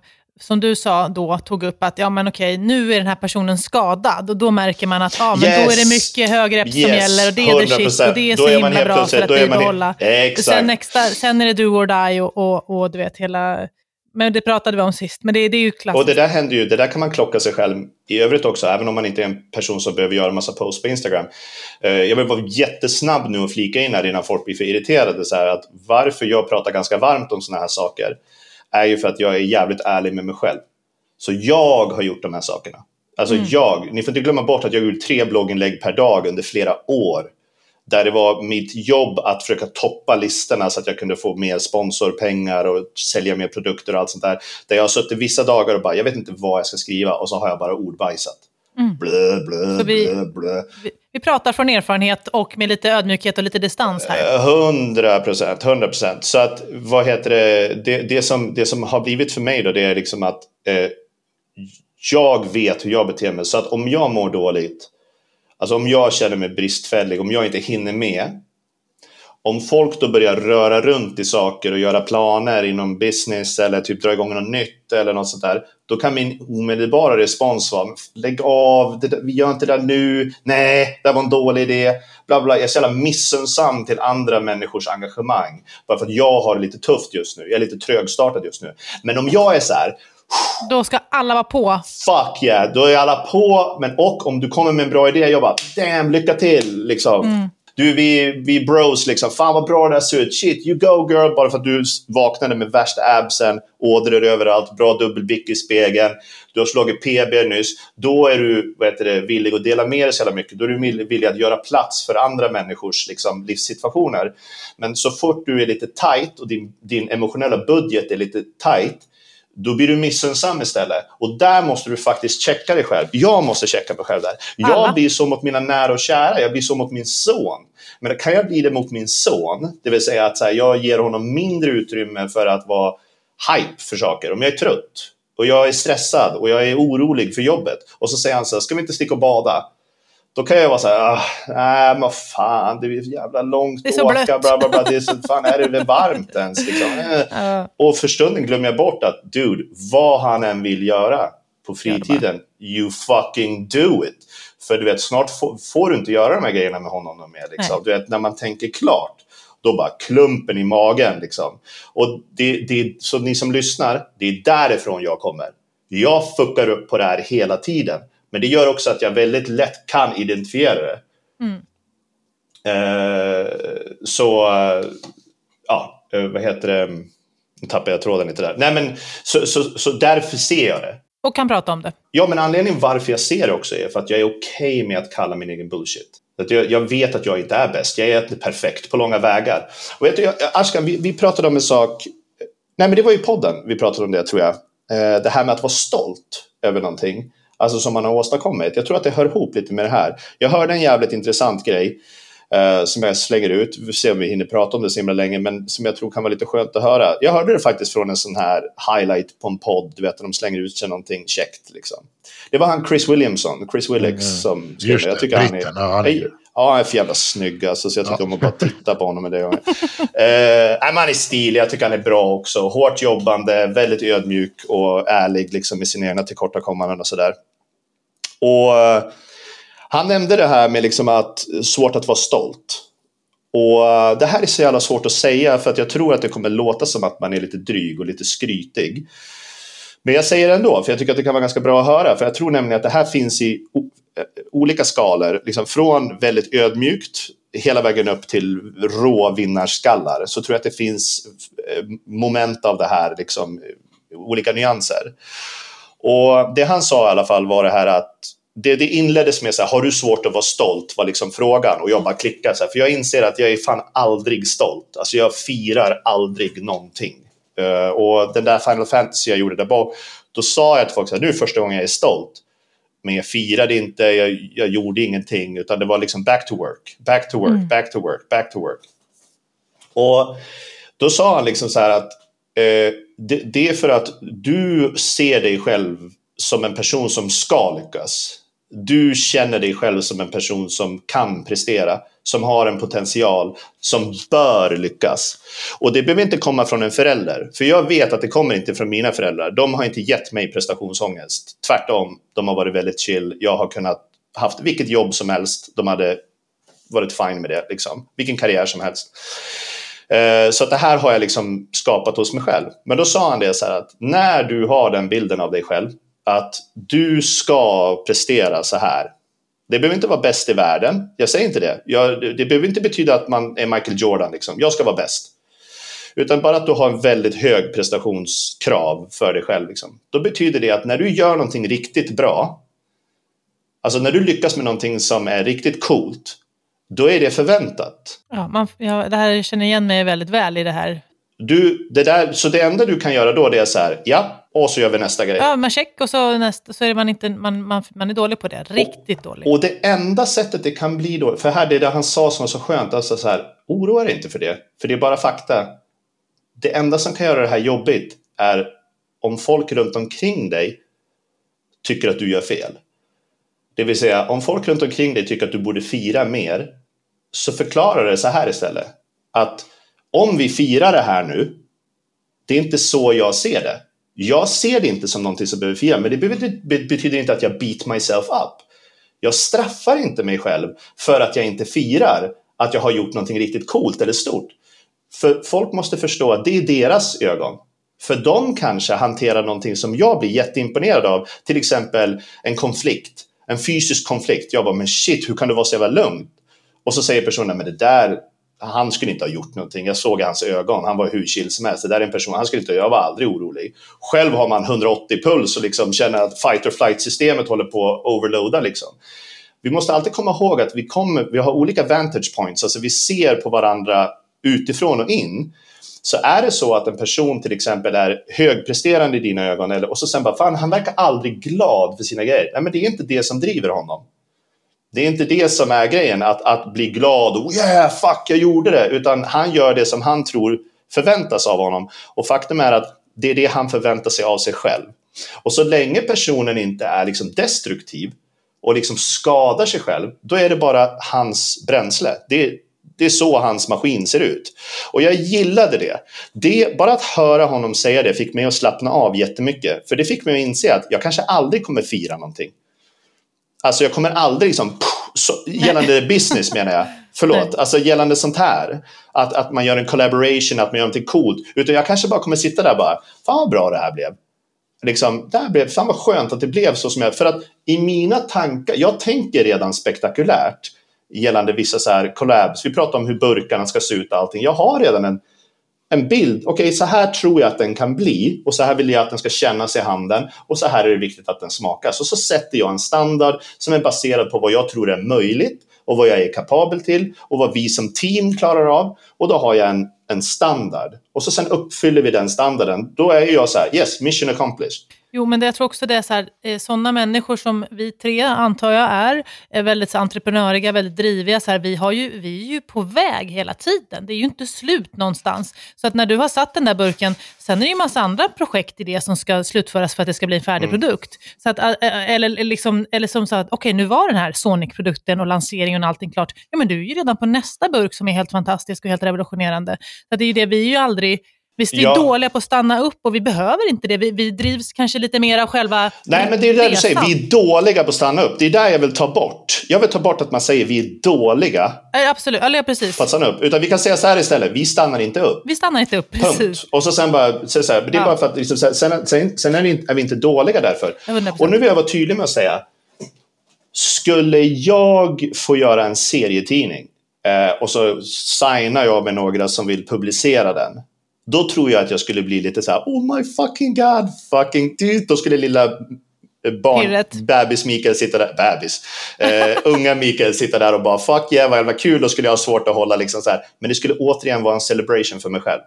som du sa då, tog upp att ja, men okej, nu är den här personen skadad och då märker man att ja, men yes. då är det mycket högrepp yes. som gäller och det är the shit och det är så himla bra för att bibehålla. Sen, extra, sen är det do or die och, och, och du vet hela men det pratade vi om sist, men det, det är ju klassiskt. Och det där händer ju, det där kan man klocka sig själv i övrigt också, även om man inte är en person som behöver göra en massa posts på Instagram. Uh, jag vill vara jättesnabb nu och flika in här innan folk blir för irriterade. Så här, att varför jag pratar ganska varmt om sådana här saker är ju för att jag är jävligt ärlig med mig själv. Så jag har gjort de här sakerna. Alltså mm. jag, ni får inte glömma bort att jag gjort tre blogginlägg per dag under flera år. Där det var mitt jobb att försöka toppa listorna så att jag kunde få mer sponsorpengar och sälja mer produkter och allt sånt där. Där jag har suttit vissa dagar och bara, jag vet inte vad jag ska skriva och så har jag bara ordbajsat. Mm. Blö, blö, vi, blö, blö. Vi, vi, pratar från erfarenhet och med lite ödmjukhet och lite distans här. Eh, hundra procent, hundra procent. Så att vad heter det, det, det, som, det som har blivit för mig då, det är liksom att eh, jag vet hur jag beter mig. Så att om jag mår dåligt, alltså om jag känner mig bristfällig, om jag inte hinner med, om folk då börjar röra runt i saker och göra planer inom business eller typ dra igång något nytt eller något sånt där, då kan min omedelbara respons vara lägg av, det, vi gör inte det där nu, nej, det var en dålig idé, bla bla. Jag är så jävla missunnsam till andra människors engagemang bara för att jag har det lite tufft just nu, jag är lite trögstartad just nu. Men om jag är så här, då ska alla vara på. Fuck yeah, då är alla på. Men och om du kommer med en bra idé, jag bara damn, lycka till. Liksom. Mm. Du, vi, vi bros liksom. Fan vad bra det här ser ut. Shit, you go girl. Bara för att du vaknade med värsta absen, ådror överallt, bra dubbelbick i spegeln. Du har slagit PB nyss. Då är du vad heter det, villig att dela med dig så jävla mycket. Då är du villig att göra plats för andra människors liksom, livssituationer. Men så fort du är lite tight och din, din emotionella budget är lite tight då blir du missunnsam istället. Och där måste du faktiskt checka dig själv. Jag måste checka mig själv där. Jag Alla. blir så mot mina nära och kära, jag blir så mot min son. Men kan jag bli det mot min son, det vill säga att här, jag ger honom mindre utrymme för att vara hype för saker. Om jag är trött och jag är stressad och jag är orolig för jobbet och så säger han så här, ska vi inte sticka och bada? Då kan jag vara så här, ah, nej men fan, det är jävla långt att åka, bla, bla, bla, det är så, fan är det varmt ens? Liksom. Uh. Och för stunden glömmer jag bort att, dude, vad han än vill göra på fritiden, you fucking do it. För du vet, snart får du inte göra de här grejerna med honom mer. Liksom. Du vet, när man tänker klart, då bara klumpen i magen. Liksom. Och det, det, så ni som lyssnar, det är därifrån jag kommer. Jag fuckar upp på det här hela tiden. Men det gör också att jag väldigt lätt kan identifiera det. Mm. Eh, så, ja, eh, vad heter det? Nu tappade jag tråden lite där. Nej, men så, så, så därför ser jag det. Och kan prata om det. Ja, men anledningen varför jag ser det också är för att jag är okej okay med att kalla min egen bullshit. Att jag, jag, vet att jag inte är bäst. Jag är inte perfekt på långa vägar. Och vet du, Ashkan, vi, vi pratade om en sak. Nej, men det var ju podden vi pratade om det, tror jag. Eh, det här med att vara stolt. över någonting. Alltså som man har åstadkommit. Jag tror att det hör ihop lite med det här. Jag hörde en jävligt intressant grej eh, som jag slänger ut. Vi får se om vi hinner prata om det så himla länge, men som jag tror kan vara lite skönt att höra. Jag hörde det faktiskt från en sån här highlight på en podd, du vet, när de slänger ut sig någonting käckt. Liksom. Det var han Chris Williamson, Chris Willix, mm. som skrev Just det. Jag tycker han är, ja, han är... Ja, han är för jävla snygg alltså, så jag tycker ja. om att bara titta på honom. Med det. eh, han är stilig, jag tycker han är bra också. Hårt jobbande, väldigt ödmjuk och ärlig liksom, med sina egna tillkortakommanden och sådär. Och eh, han nämnde det här med liksom att svårt att vara stolt. Och eh, det här är så jävla svårt att säga för att jag tror att det kommer låta som att man är lite dryg och lite skrytig. Men jag säger det ändå, för jag tycker att det kan vara ganska bra att höra. För jag tror nämligen att det här finns i eh, olika skalor. Liksom från väldigt ödmjukt hela vägen upp till rå vinnarskallar. Så tror jag att det finns moment av det här, liksom, olika nyanser. Och det han sa i alla fall var det här att det, det inleddes med så här, har du svårt att vara stolt? var liksom frågan. Och jag bara klickade så här, för jag inser att jag är fan aldrig stolt. Alltså jag firar aldrig någonting. Uh, och den där Final Fantasy jag gjorde där bak, då sa jag till folk så här, nu är första gången jag är stolt. Men jag firade inte, jag, jag gjorde ingenting, utan det var liksom back to work, back to work, mm. back to work, back to work. Och då sa han liksom så här att eh, det, det, är för att du ser dig själv som en person som ska lyckas. Du känner dig själv som en person som kan prestera, som har en potential, som bör lyckas. Och det behöver inte komma från en förälder, för jag vet att det kommer inte från mina föräldrar. De har inte gett mig prestationsångest. Tvärtom, de har varit väldigt chill. Jag har kunnat haft vilket jobb som helst. De hade varit fine med det, liksom. vilken karriär som helst. Eh, så att det här har jag liksom skapat hos mig själv. Men då sa han det så här att när du har den bilden av dig själv, att du ska prestera så här. Det behöver inte vara bäst i världen, jag säger inte det. Jag, det behöver inte betyda att man är Michael Jordan, liksom. jag ska vara bäst. Utan bara att du har en väldigt hög prestationskrav för dig själv. Liksom. Då betyder det att när du gör någonting riktigt bra, alltså när du lyckas med någonting som är riktigt coolt, då är det förväntat. Ja, man, ja, det här känner igen mig väldigt väl i det här. Du, det där, så det enda du kan göra då det är så här, ja, och så gör vi nästa grej. Ja, man check och så, nästa, så är man, inte, man, man, man är dålig på det. Riktigt och, dålig. Och det enda sättet det kan bli då, för här det är det han sa som var så skönt, alltså så här, oroa dig inte för det, för det är bara fakta. Det enda som kan göra det här jobbigt är om folk runt omkring dig tycker att du gör fel. Det vill säga, om folk runt omkring dig tycker att du borde fira mer, så förklarar det så här istället. Att om vi firar det här nu, det är inte så jag ser det. Jag ser det inte som någonting som behöver fira, men det betyder inte att jag beat myself up. Jag straffar inte mig själv för att jag inte firar att jag har gjort någonting riktigt coolt eller stort. För folk måste förstå att det är deras ögon. För de kanske hanterar någonting som jag blir jätteimponerad av, till exempel en konflikt, en fysisk konflikt. Jag bara, men shit, hur kan du vara så jävla lugn? Och så säger personen, men det där, han skulle inte ha gjort någonting. Jag såg i hans ögon, han var hur chill som helst. Det där är en person, han skulle inte, jag var aldrig orolig. Själv har man 180 puls och liksom känner att fight or flight systemet håller på att overloada liksom. Vi måste alltid komma ihåg att vi, kommer, vi har olika vantage points, alltså vi ser på varandra utifrån och in. Så är det så att en person till exempel är högpresterande i dina ögon eller, och så sen bara, fan han verkar aldrig glad för sina grejer. Nej men det är inte det som driver honom. Det är inte det som är grejen, att, att bli glad och yeah, fuck, jag gjorde det. Utan han gör det som han tror förväntas av honom. Och faktum är att det är det han förväntar sig av sig själv. Och så länge personen inte är liksom destruktiv och liksom skadar sig själv, då är det bara hans bränsle. Det, det är så hans maskin ser ut. Och jag gillade det. det. Bara att höra honom säga det fick mig att slappna av jättemycket. För det fick mig att inse att jag kanske aldrig kommer fira någonting. Alltså jag kommer aldrig liksom, så, gällande business menar jag. Förlåt, alltså gällande sånt här. Att, att man gör en collaboration, att man gör någonting coolt. Utan jag kanske bara kommer sitta där och bara, fan vad bra det här blev. Liksom, det här blev, fan vad skönt att det blev så som jag, för att i mina tankar, jag tänker redan spektakulärt gällande vissa så här collabs. Vi pratar om hur burkarna ska se ut och allting. Jag har redan en, en bild. Okej, okay, så här tror jag att den kan bli och så här vill jag att den ska kännas i handen och så här är det viktigt att den smakas. Och så sätter jag en standard som är baserad på vad jag tror är möjligt och vad jag är kapabel till och vad vi som team klarar av. Och då har jag en, en standard. Och så sen uppfyller vi den standarden. Då är jag så här, yes, mission accomplished. Jo, men det, jag tror också det är så här, eh, sådana människor som vi tre, antar jag, är, är väldigt entreprenöriga, väldigt driviga. Så här, vi, har ju, vi är ju på väg hela tiden. Det är ju inte slut någonstans. Så att när du har satt den där burken, sen är det ju en massa andra projekt i det som ska slutföras för att det ska bli en färdig mm. produkt. Så att, eh, eh, eller, liksom, eller som så att, okej, okay, nu var den här Sonic-produkten och lanseringen och allting klart. Ja, men du är ju redan på nästa burk som är helt fantastisk och helt revolutionerande. Så det är ju det, vi är ju aldrig vi är ja. dåliga på att stanna upp och vi behöver inte det. Vi, vi drivs kanske lite mer av själva Nej, men det är det du säger. Vi är dåliga på att stanna upp. Det är där jag vill ta bort. Jag vill ta bort att man säger vi är dåliga. Ja, absolut, ja, precis. På att stanna upp. Utan vi kan säga så här istället. Vi stannar inte upp. Vi stannar inte upp, precis. Punkt. Och så sen bara, så, så här, det är ja. bara för att liksom, sen, sen, sen är, vi, är, vi, inte dåliga därför. Och nu vill jag vara tydlig med att säga. Skulle jag få göra en serietidning eh, och så signar jag med några som vill publicera den då tror jag att jag skulle bli lite så här, oh my fucking god, fucking dude. Då skulle lilla eh, barn, Pirret. bebis Mikael sitta där, bebis, uh, unga Mikael sitta där och bara fuck yeah, vad jävla kul, då skulle jag ha svårt att hålla liksom så här. Men det skulle återigen vara en celebration för mig själv.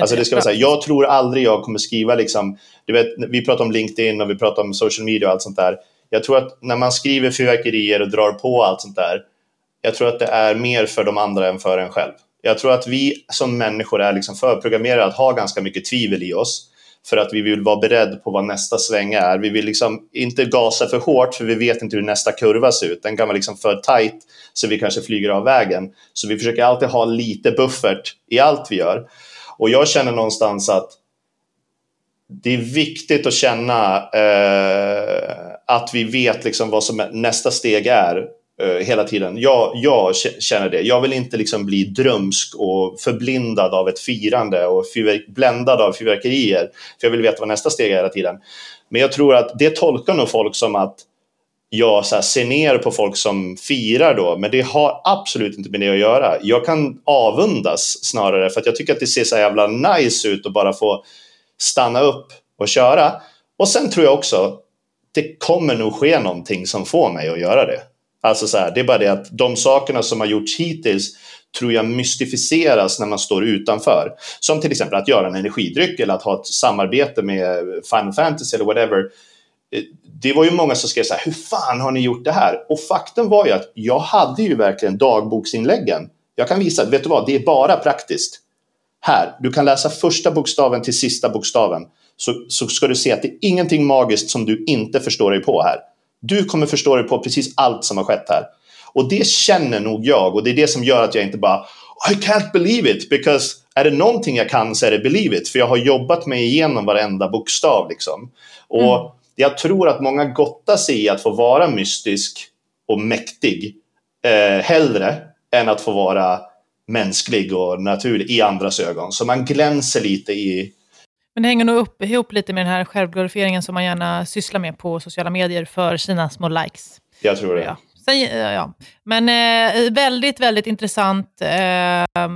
Alltså det ska vara så här, jag tror aldrig jag kommer skriva liksom, du vet, vi pratar om LinkedIn och vi pratar om social media och allt sånt där. Jag tror att när man skriver fyrverkerier och drar på allt sånt där, jag tror att det är mer för de andra än för en själv. Jag tror att vi som människor är liksom förprogrammerade att ha ganska mycket tvivel i oss för att vi vill vara beredda på vad nästa sväng är. Vi vill liksom inte gasa för hårt för vi vet inte hur nästa kurva ser ut. Den kan vara liksom för tight så vi kanske flyger av vägen. Så vi försöker alltid ha lite buffert i allt vi gör. Och jag känner någonstans att det är viktigt att känna eh, att vi vet liksom vad som nästa steg är Eh, hela tiden. Jag, jag känner det. Jag vill inte liksom bli drömsk och förblindad av ett firande och bländad av fyrverkerier. För jag vill veta vad nästa steg är hela tiden. Men jag tror att det tolkar nog folk som att jag så här, ser ner på folk som firar då, men det har absolut inte med det att göra. Jag kan avundas snarare för att jag tycker att det ser så jävla nice ut att bara få stanna upp och köra. Och sen tror jag också, det kommer nog ske någonting som får mig att göra det. Alltså så här, det är bara det att de sakerna som har gjorts hittills tror jag mystificeras när man står utanför. Som till exempel att göra en energidryck eller att ha ett samarbete med Final Fantasy eller whatever. Eh, det var ju många som skrev så här, hur fan har ni gjort det här? Och faktum var ju att jag hade ju verkligen dagboksinläggen. Jag kan visa, vet du vad, det är bara praktiskt. Här, du kan läsa första bokstaven till sista bokstaven. Så, så ska du se att det är ingenting magiskt som du inte förstår dig på här. Du kommer förstå dig på precis allt som har skett här. Och det känner nog jag och det är det som gör att jag inte bara I can't believe it because är det någonting jag kan så är det believe it för jag har jobbat mig igenom varenda bokstav liksom. Och mm. jag tror att många gottar sig i att få vara mystisk och mäktig eh, hellre än att få vara mänsklig och naturlig i andras ögon. Så man glänser lite i men det hänger nog upp, ihop lite med den här självglorifieringen som man gärna sysslar med på sociala medier för sina små likes. Jag tror det. Ja. Sen, ja. Men eh, väldigt, väldigt intressant eh,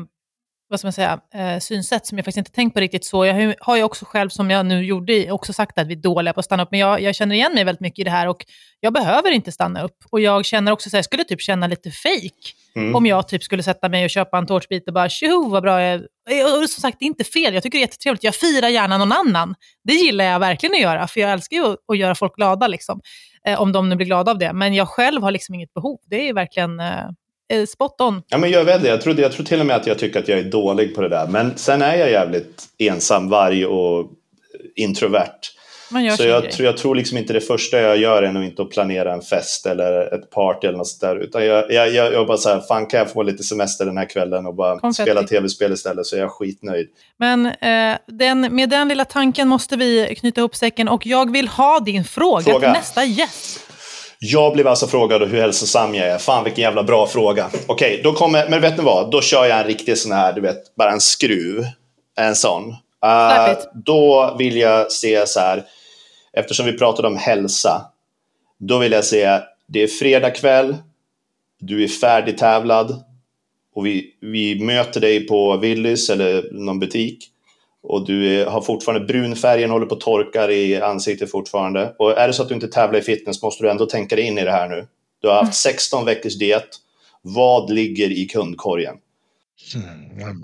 vad ska man säga, eh, synsätt som jag faktiskt inte tänkt på riktigt så. Jag har ju också själv, som jag nu gjorde, också sagt att vi är dåliga på att stanna upp, men jag, jag känner igen mig väldigt mycket i det här och jag behöver inte stanna upp. Och jag känner också så här, jag skulle typ känna lite fake mm. om jag typ skulle sätta mig och köpa en tårtbit och bara tjoho vad bra jag är. Och som sagt, det är inte fel, jag tycker det är jättetrevligt. Jag firar gärna någon annan. Det gillar jag verkligen att göra, för jag älskar ju att, att göra folk glada, liksom. eh, om de nu blir glada av det. Men jag själv har liksom inget behov. Det är verkligen eh, eh, spot on. Ja, men jag vet det. Jag, trodde, jag tror till och med att jag tycker att jag är dålig på det där. Men sen är jag jävligt ensam varg och introvert. Så jag, tror, jag tror liksom inte det första jag gör är nog inte att planera en fest eller ett party eller något sånt där. Utan jag, jag, jag, jag bara så här, fan kan jag få lite semester den här kvällen och bara Konfetti. spela tv-spel istället så är jag skitnöjd. Men eh, den, med den lilla tanken måste vi knyta ihop säcken och jag vill ha din fråga, fråga. till nästa gäst. Jag blev alltså frågad hur hälsosam jag är. Fan vilken jävla bra fråga. Okej, okay, då kommer, men vet ni vad? Då kör jag en riktig sån här, du vet, bara en skruv. En sån. Uh, då vill jag se så här, eftersom vi pratade om hälsa. Då vill jag säga, det är fredag kväll. Du är färdigtävlad. Och vi, vi möter dig på Willys eller någon butik och du har fortfarande brunfärgen håller på att torka i ansiktet fortfarande. Och är det så att du inte tävlar i fitness måste du ändå tänka dig in i det här nu. Du har haft 16 mm. veckors diet. Vad ligger i kundkorgen? Mm,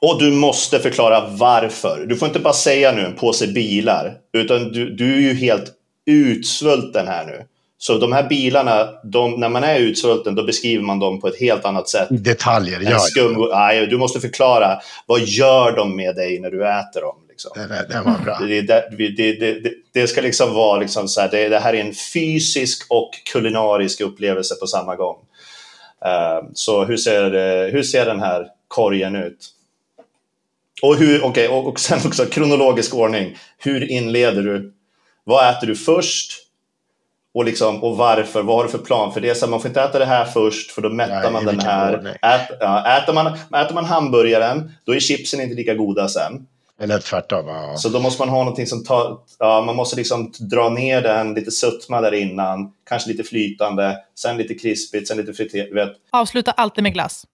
Och du måste förklara varför. Du får inte bara säga nu en påse bilar, utan du, du är ju helt utsvulten här nu. Så de här bilarna, de, när man är utsvulten, då beskriver man dem på ett helt annat sätt. Detaljer, ja. Skum, nej, du måste förklara, vad gör de med dig när du äter dem? Liksom. Det, det var bra. Det, det, det, ska liksom vara liksom så här, det, det här är en fysisk och kulinarisk upplevelse på samma gång. Uh, så hur ser, hur ser den här korgen ut? Och, hur, okay, och, och sen också kronologisk ordning. Hur inleder du? Vad äter du först? Och, liksom, och varför? Vad har du för plan? För det är så man får inte äta det här först för då mättar Nej, man den här. Ät, ja, äter, man, äter man hamburgaren, då är chipsen inte lika goda sen. Eller tvärtom. Ja. Så då måste man ha någonting som tar, ja, man måste liksom dra ner den, lite sötma där innan, kanske lite flytande, sen lite krispigt, sen lite friterat. Avsluta alltid med glass.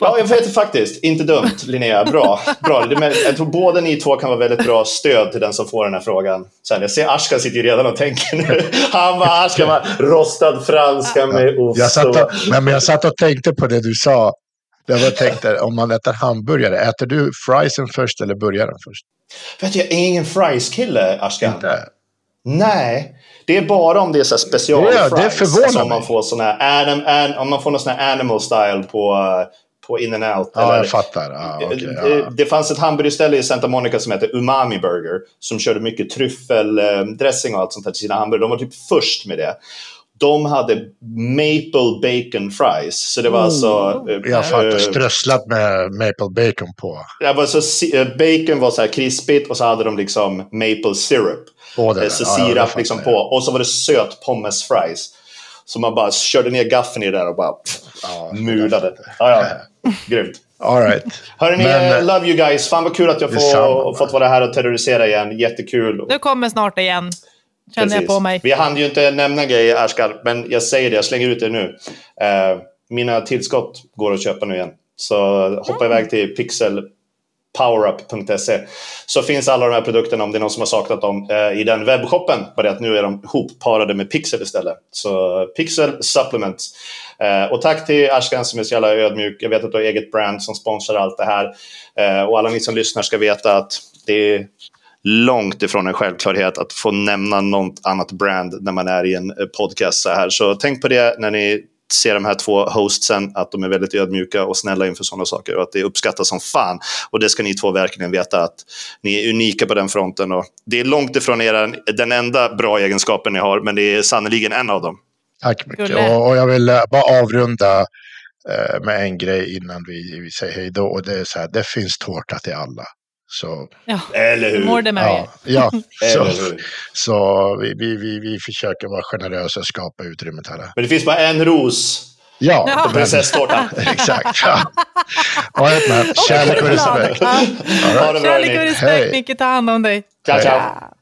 Ja, jag vet faktiskt. Inte dumt, Linnea. Bra. bra. Jag tror båda ni två kan vara väldigt bra stöd till den som får den här frågan. Sen, jag ser Ashkan sitter ju redan och tänker nu. Han var Ashkan var rostad franska med ost. Jag satt, och, men jag satt och tänkte på det du sa. Jag tänkte, om man äter hamburgare, äter du friesen först eller burgaren först? Vet du, jag är ingen fries-kille, Ashkan. Inte? Nej. Det är bara om det är så special ja, fries. Det förvånar alltså, om man får såna här, anim, an, om man får någon sån här animal style på på In and Out. Ja, eller, jag fattar. Ah, okay, det, ja. det fanns ett hamburgerställe i Santa Monica som heter Umami Burger som körde mycket tryffeldressing och allt sånt här till sina hamburgare. De var typ först med det. De hade maple bacon fries. Så det var alltså... Äh, jag fattar, äh, strösslat med maple bacon på. Ja, så, bacon var så här krispigt och så hade de liksom maple syrup. Både, så sirap ja, liksom på. Och så var det söt pommes fries. Så man bara körde ner gaffeln i det där och bara ja, mulade. Ja, ja. Grymt. All right. Hörrni, Men, eh, love you guys. Fan vad kul att jag får, fått vara här och terrorisera igen. Jättekul. Du kommer snart igen. Känner Precis. jag på mig. Vi hann ju inte nämna grejer, Erskar, men jag säger det, jag slänger ut det nu. Uh, mina tillskott går att köpa nu igen. Så hoppa mm. iväg till Pixel powerup.se så finns alla de här produkterna om det är någon som har saknat dem eh, i den webbshoppen. Bara att nu är de hopparade med Pixel istället. Så Pixel Supplements. Eh, och tack till Ashkan som är så jävla ödmjuk. Jag vet att du har eget brand som sponsrar allt det här. Eh, och alla ni som lyssnar ska veta att det är långt ifrån en självklarhet att få nämna något annat brand när man är i en podcast så här. Så tänk på det när ni se de här två hostsen, att de är väldigt ödmjuka och snälla inför sådana saker och att det uppskattas som fan. Och det ska ni två verkligen veta att ni är unika på den fronten. Och det är långt ifrån era, den enda bra egenskapen ni har, men det är sannerligen en av dem. Tack mycket. Och, och, jag vill eh, bara avrunda eh, med en grej innan vi, vi säger hej då. Och det är så här, det finns tårta till alla. Så, ja. Eller hur? More ja, ja, så, så vi, vi, vi, vi försöker vara generösa och skapa utrymmet här. Men det finns bara en ros. Ja, ja. prinsesstårta. Exakt. Ja. Right, man. Kärlek och respekt. Kärlek och respekt, Micke. Ta hand om dig. Ciao, ciao.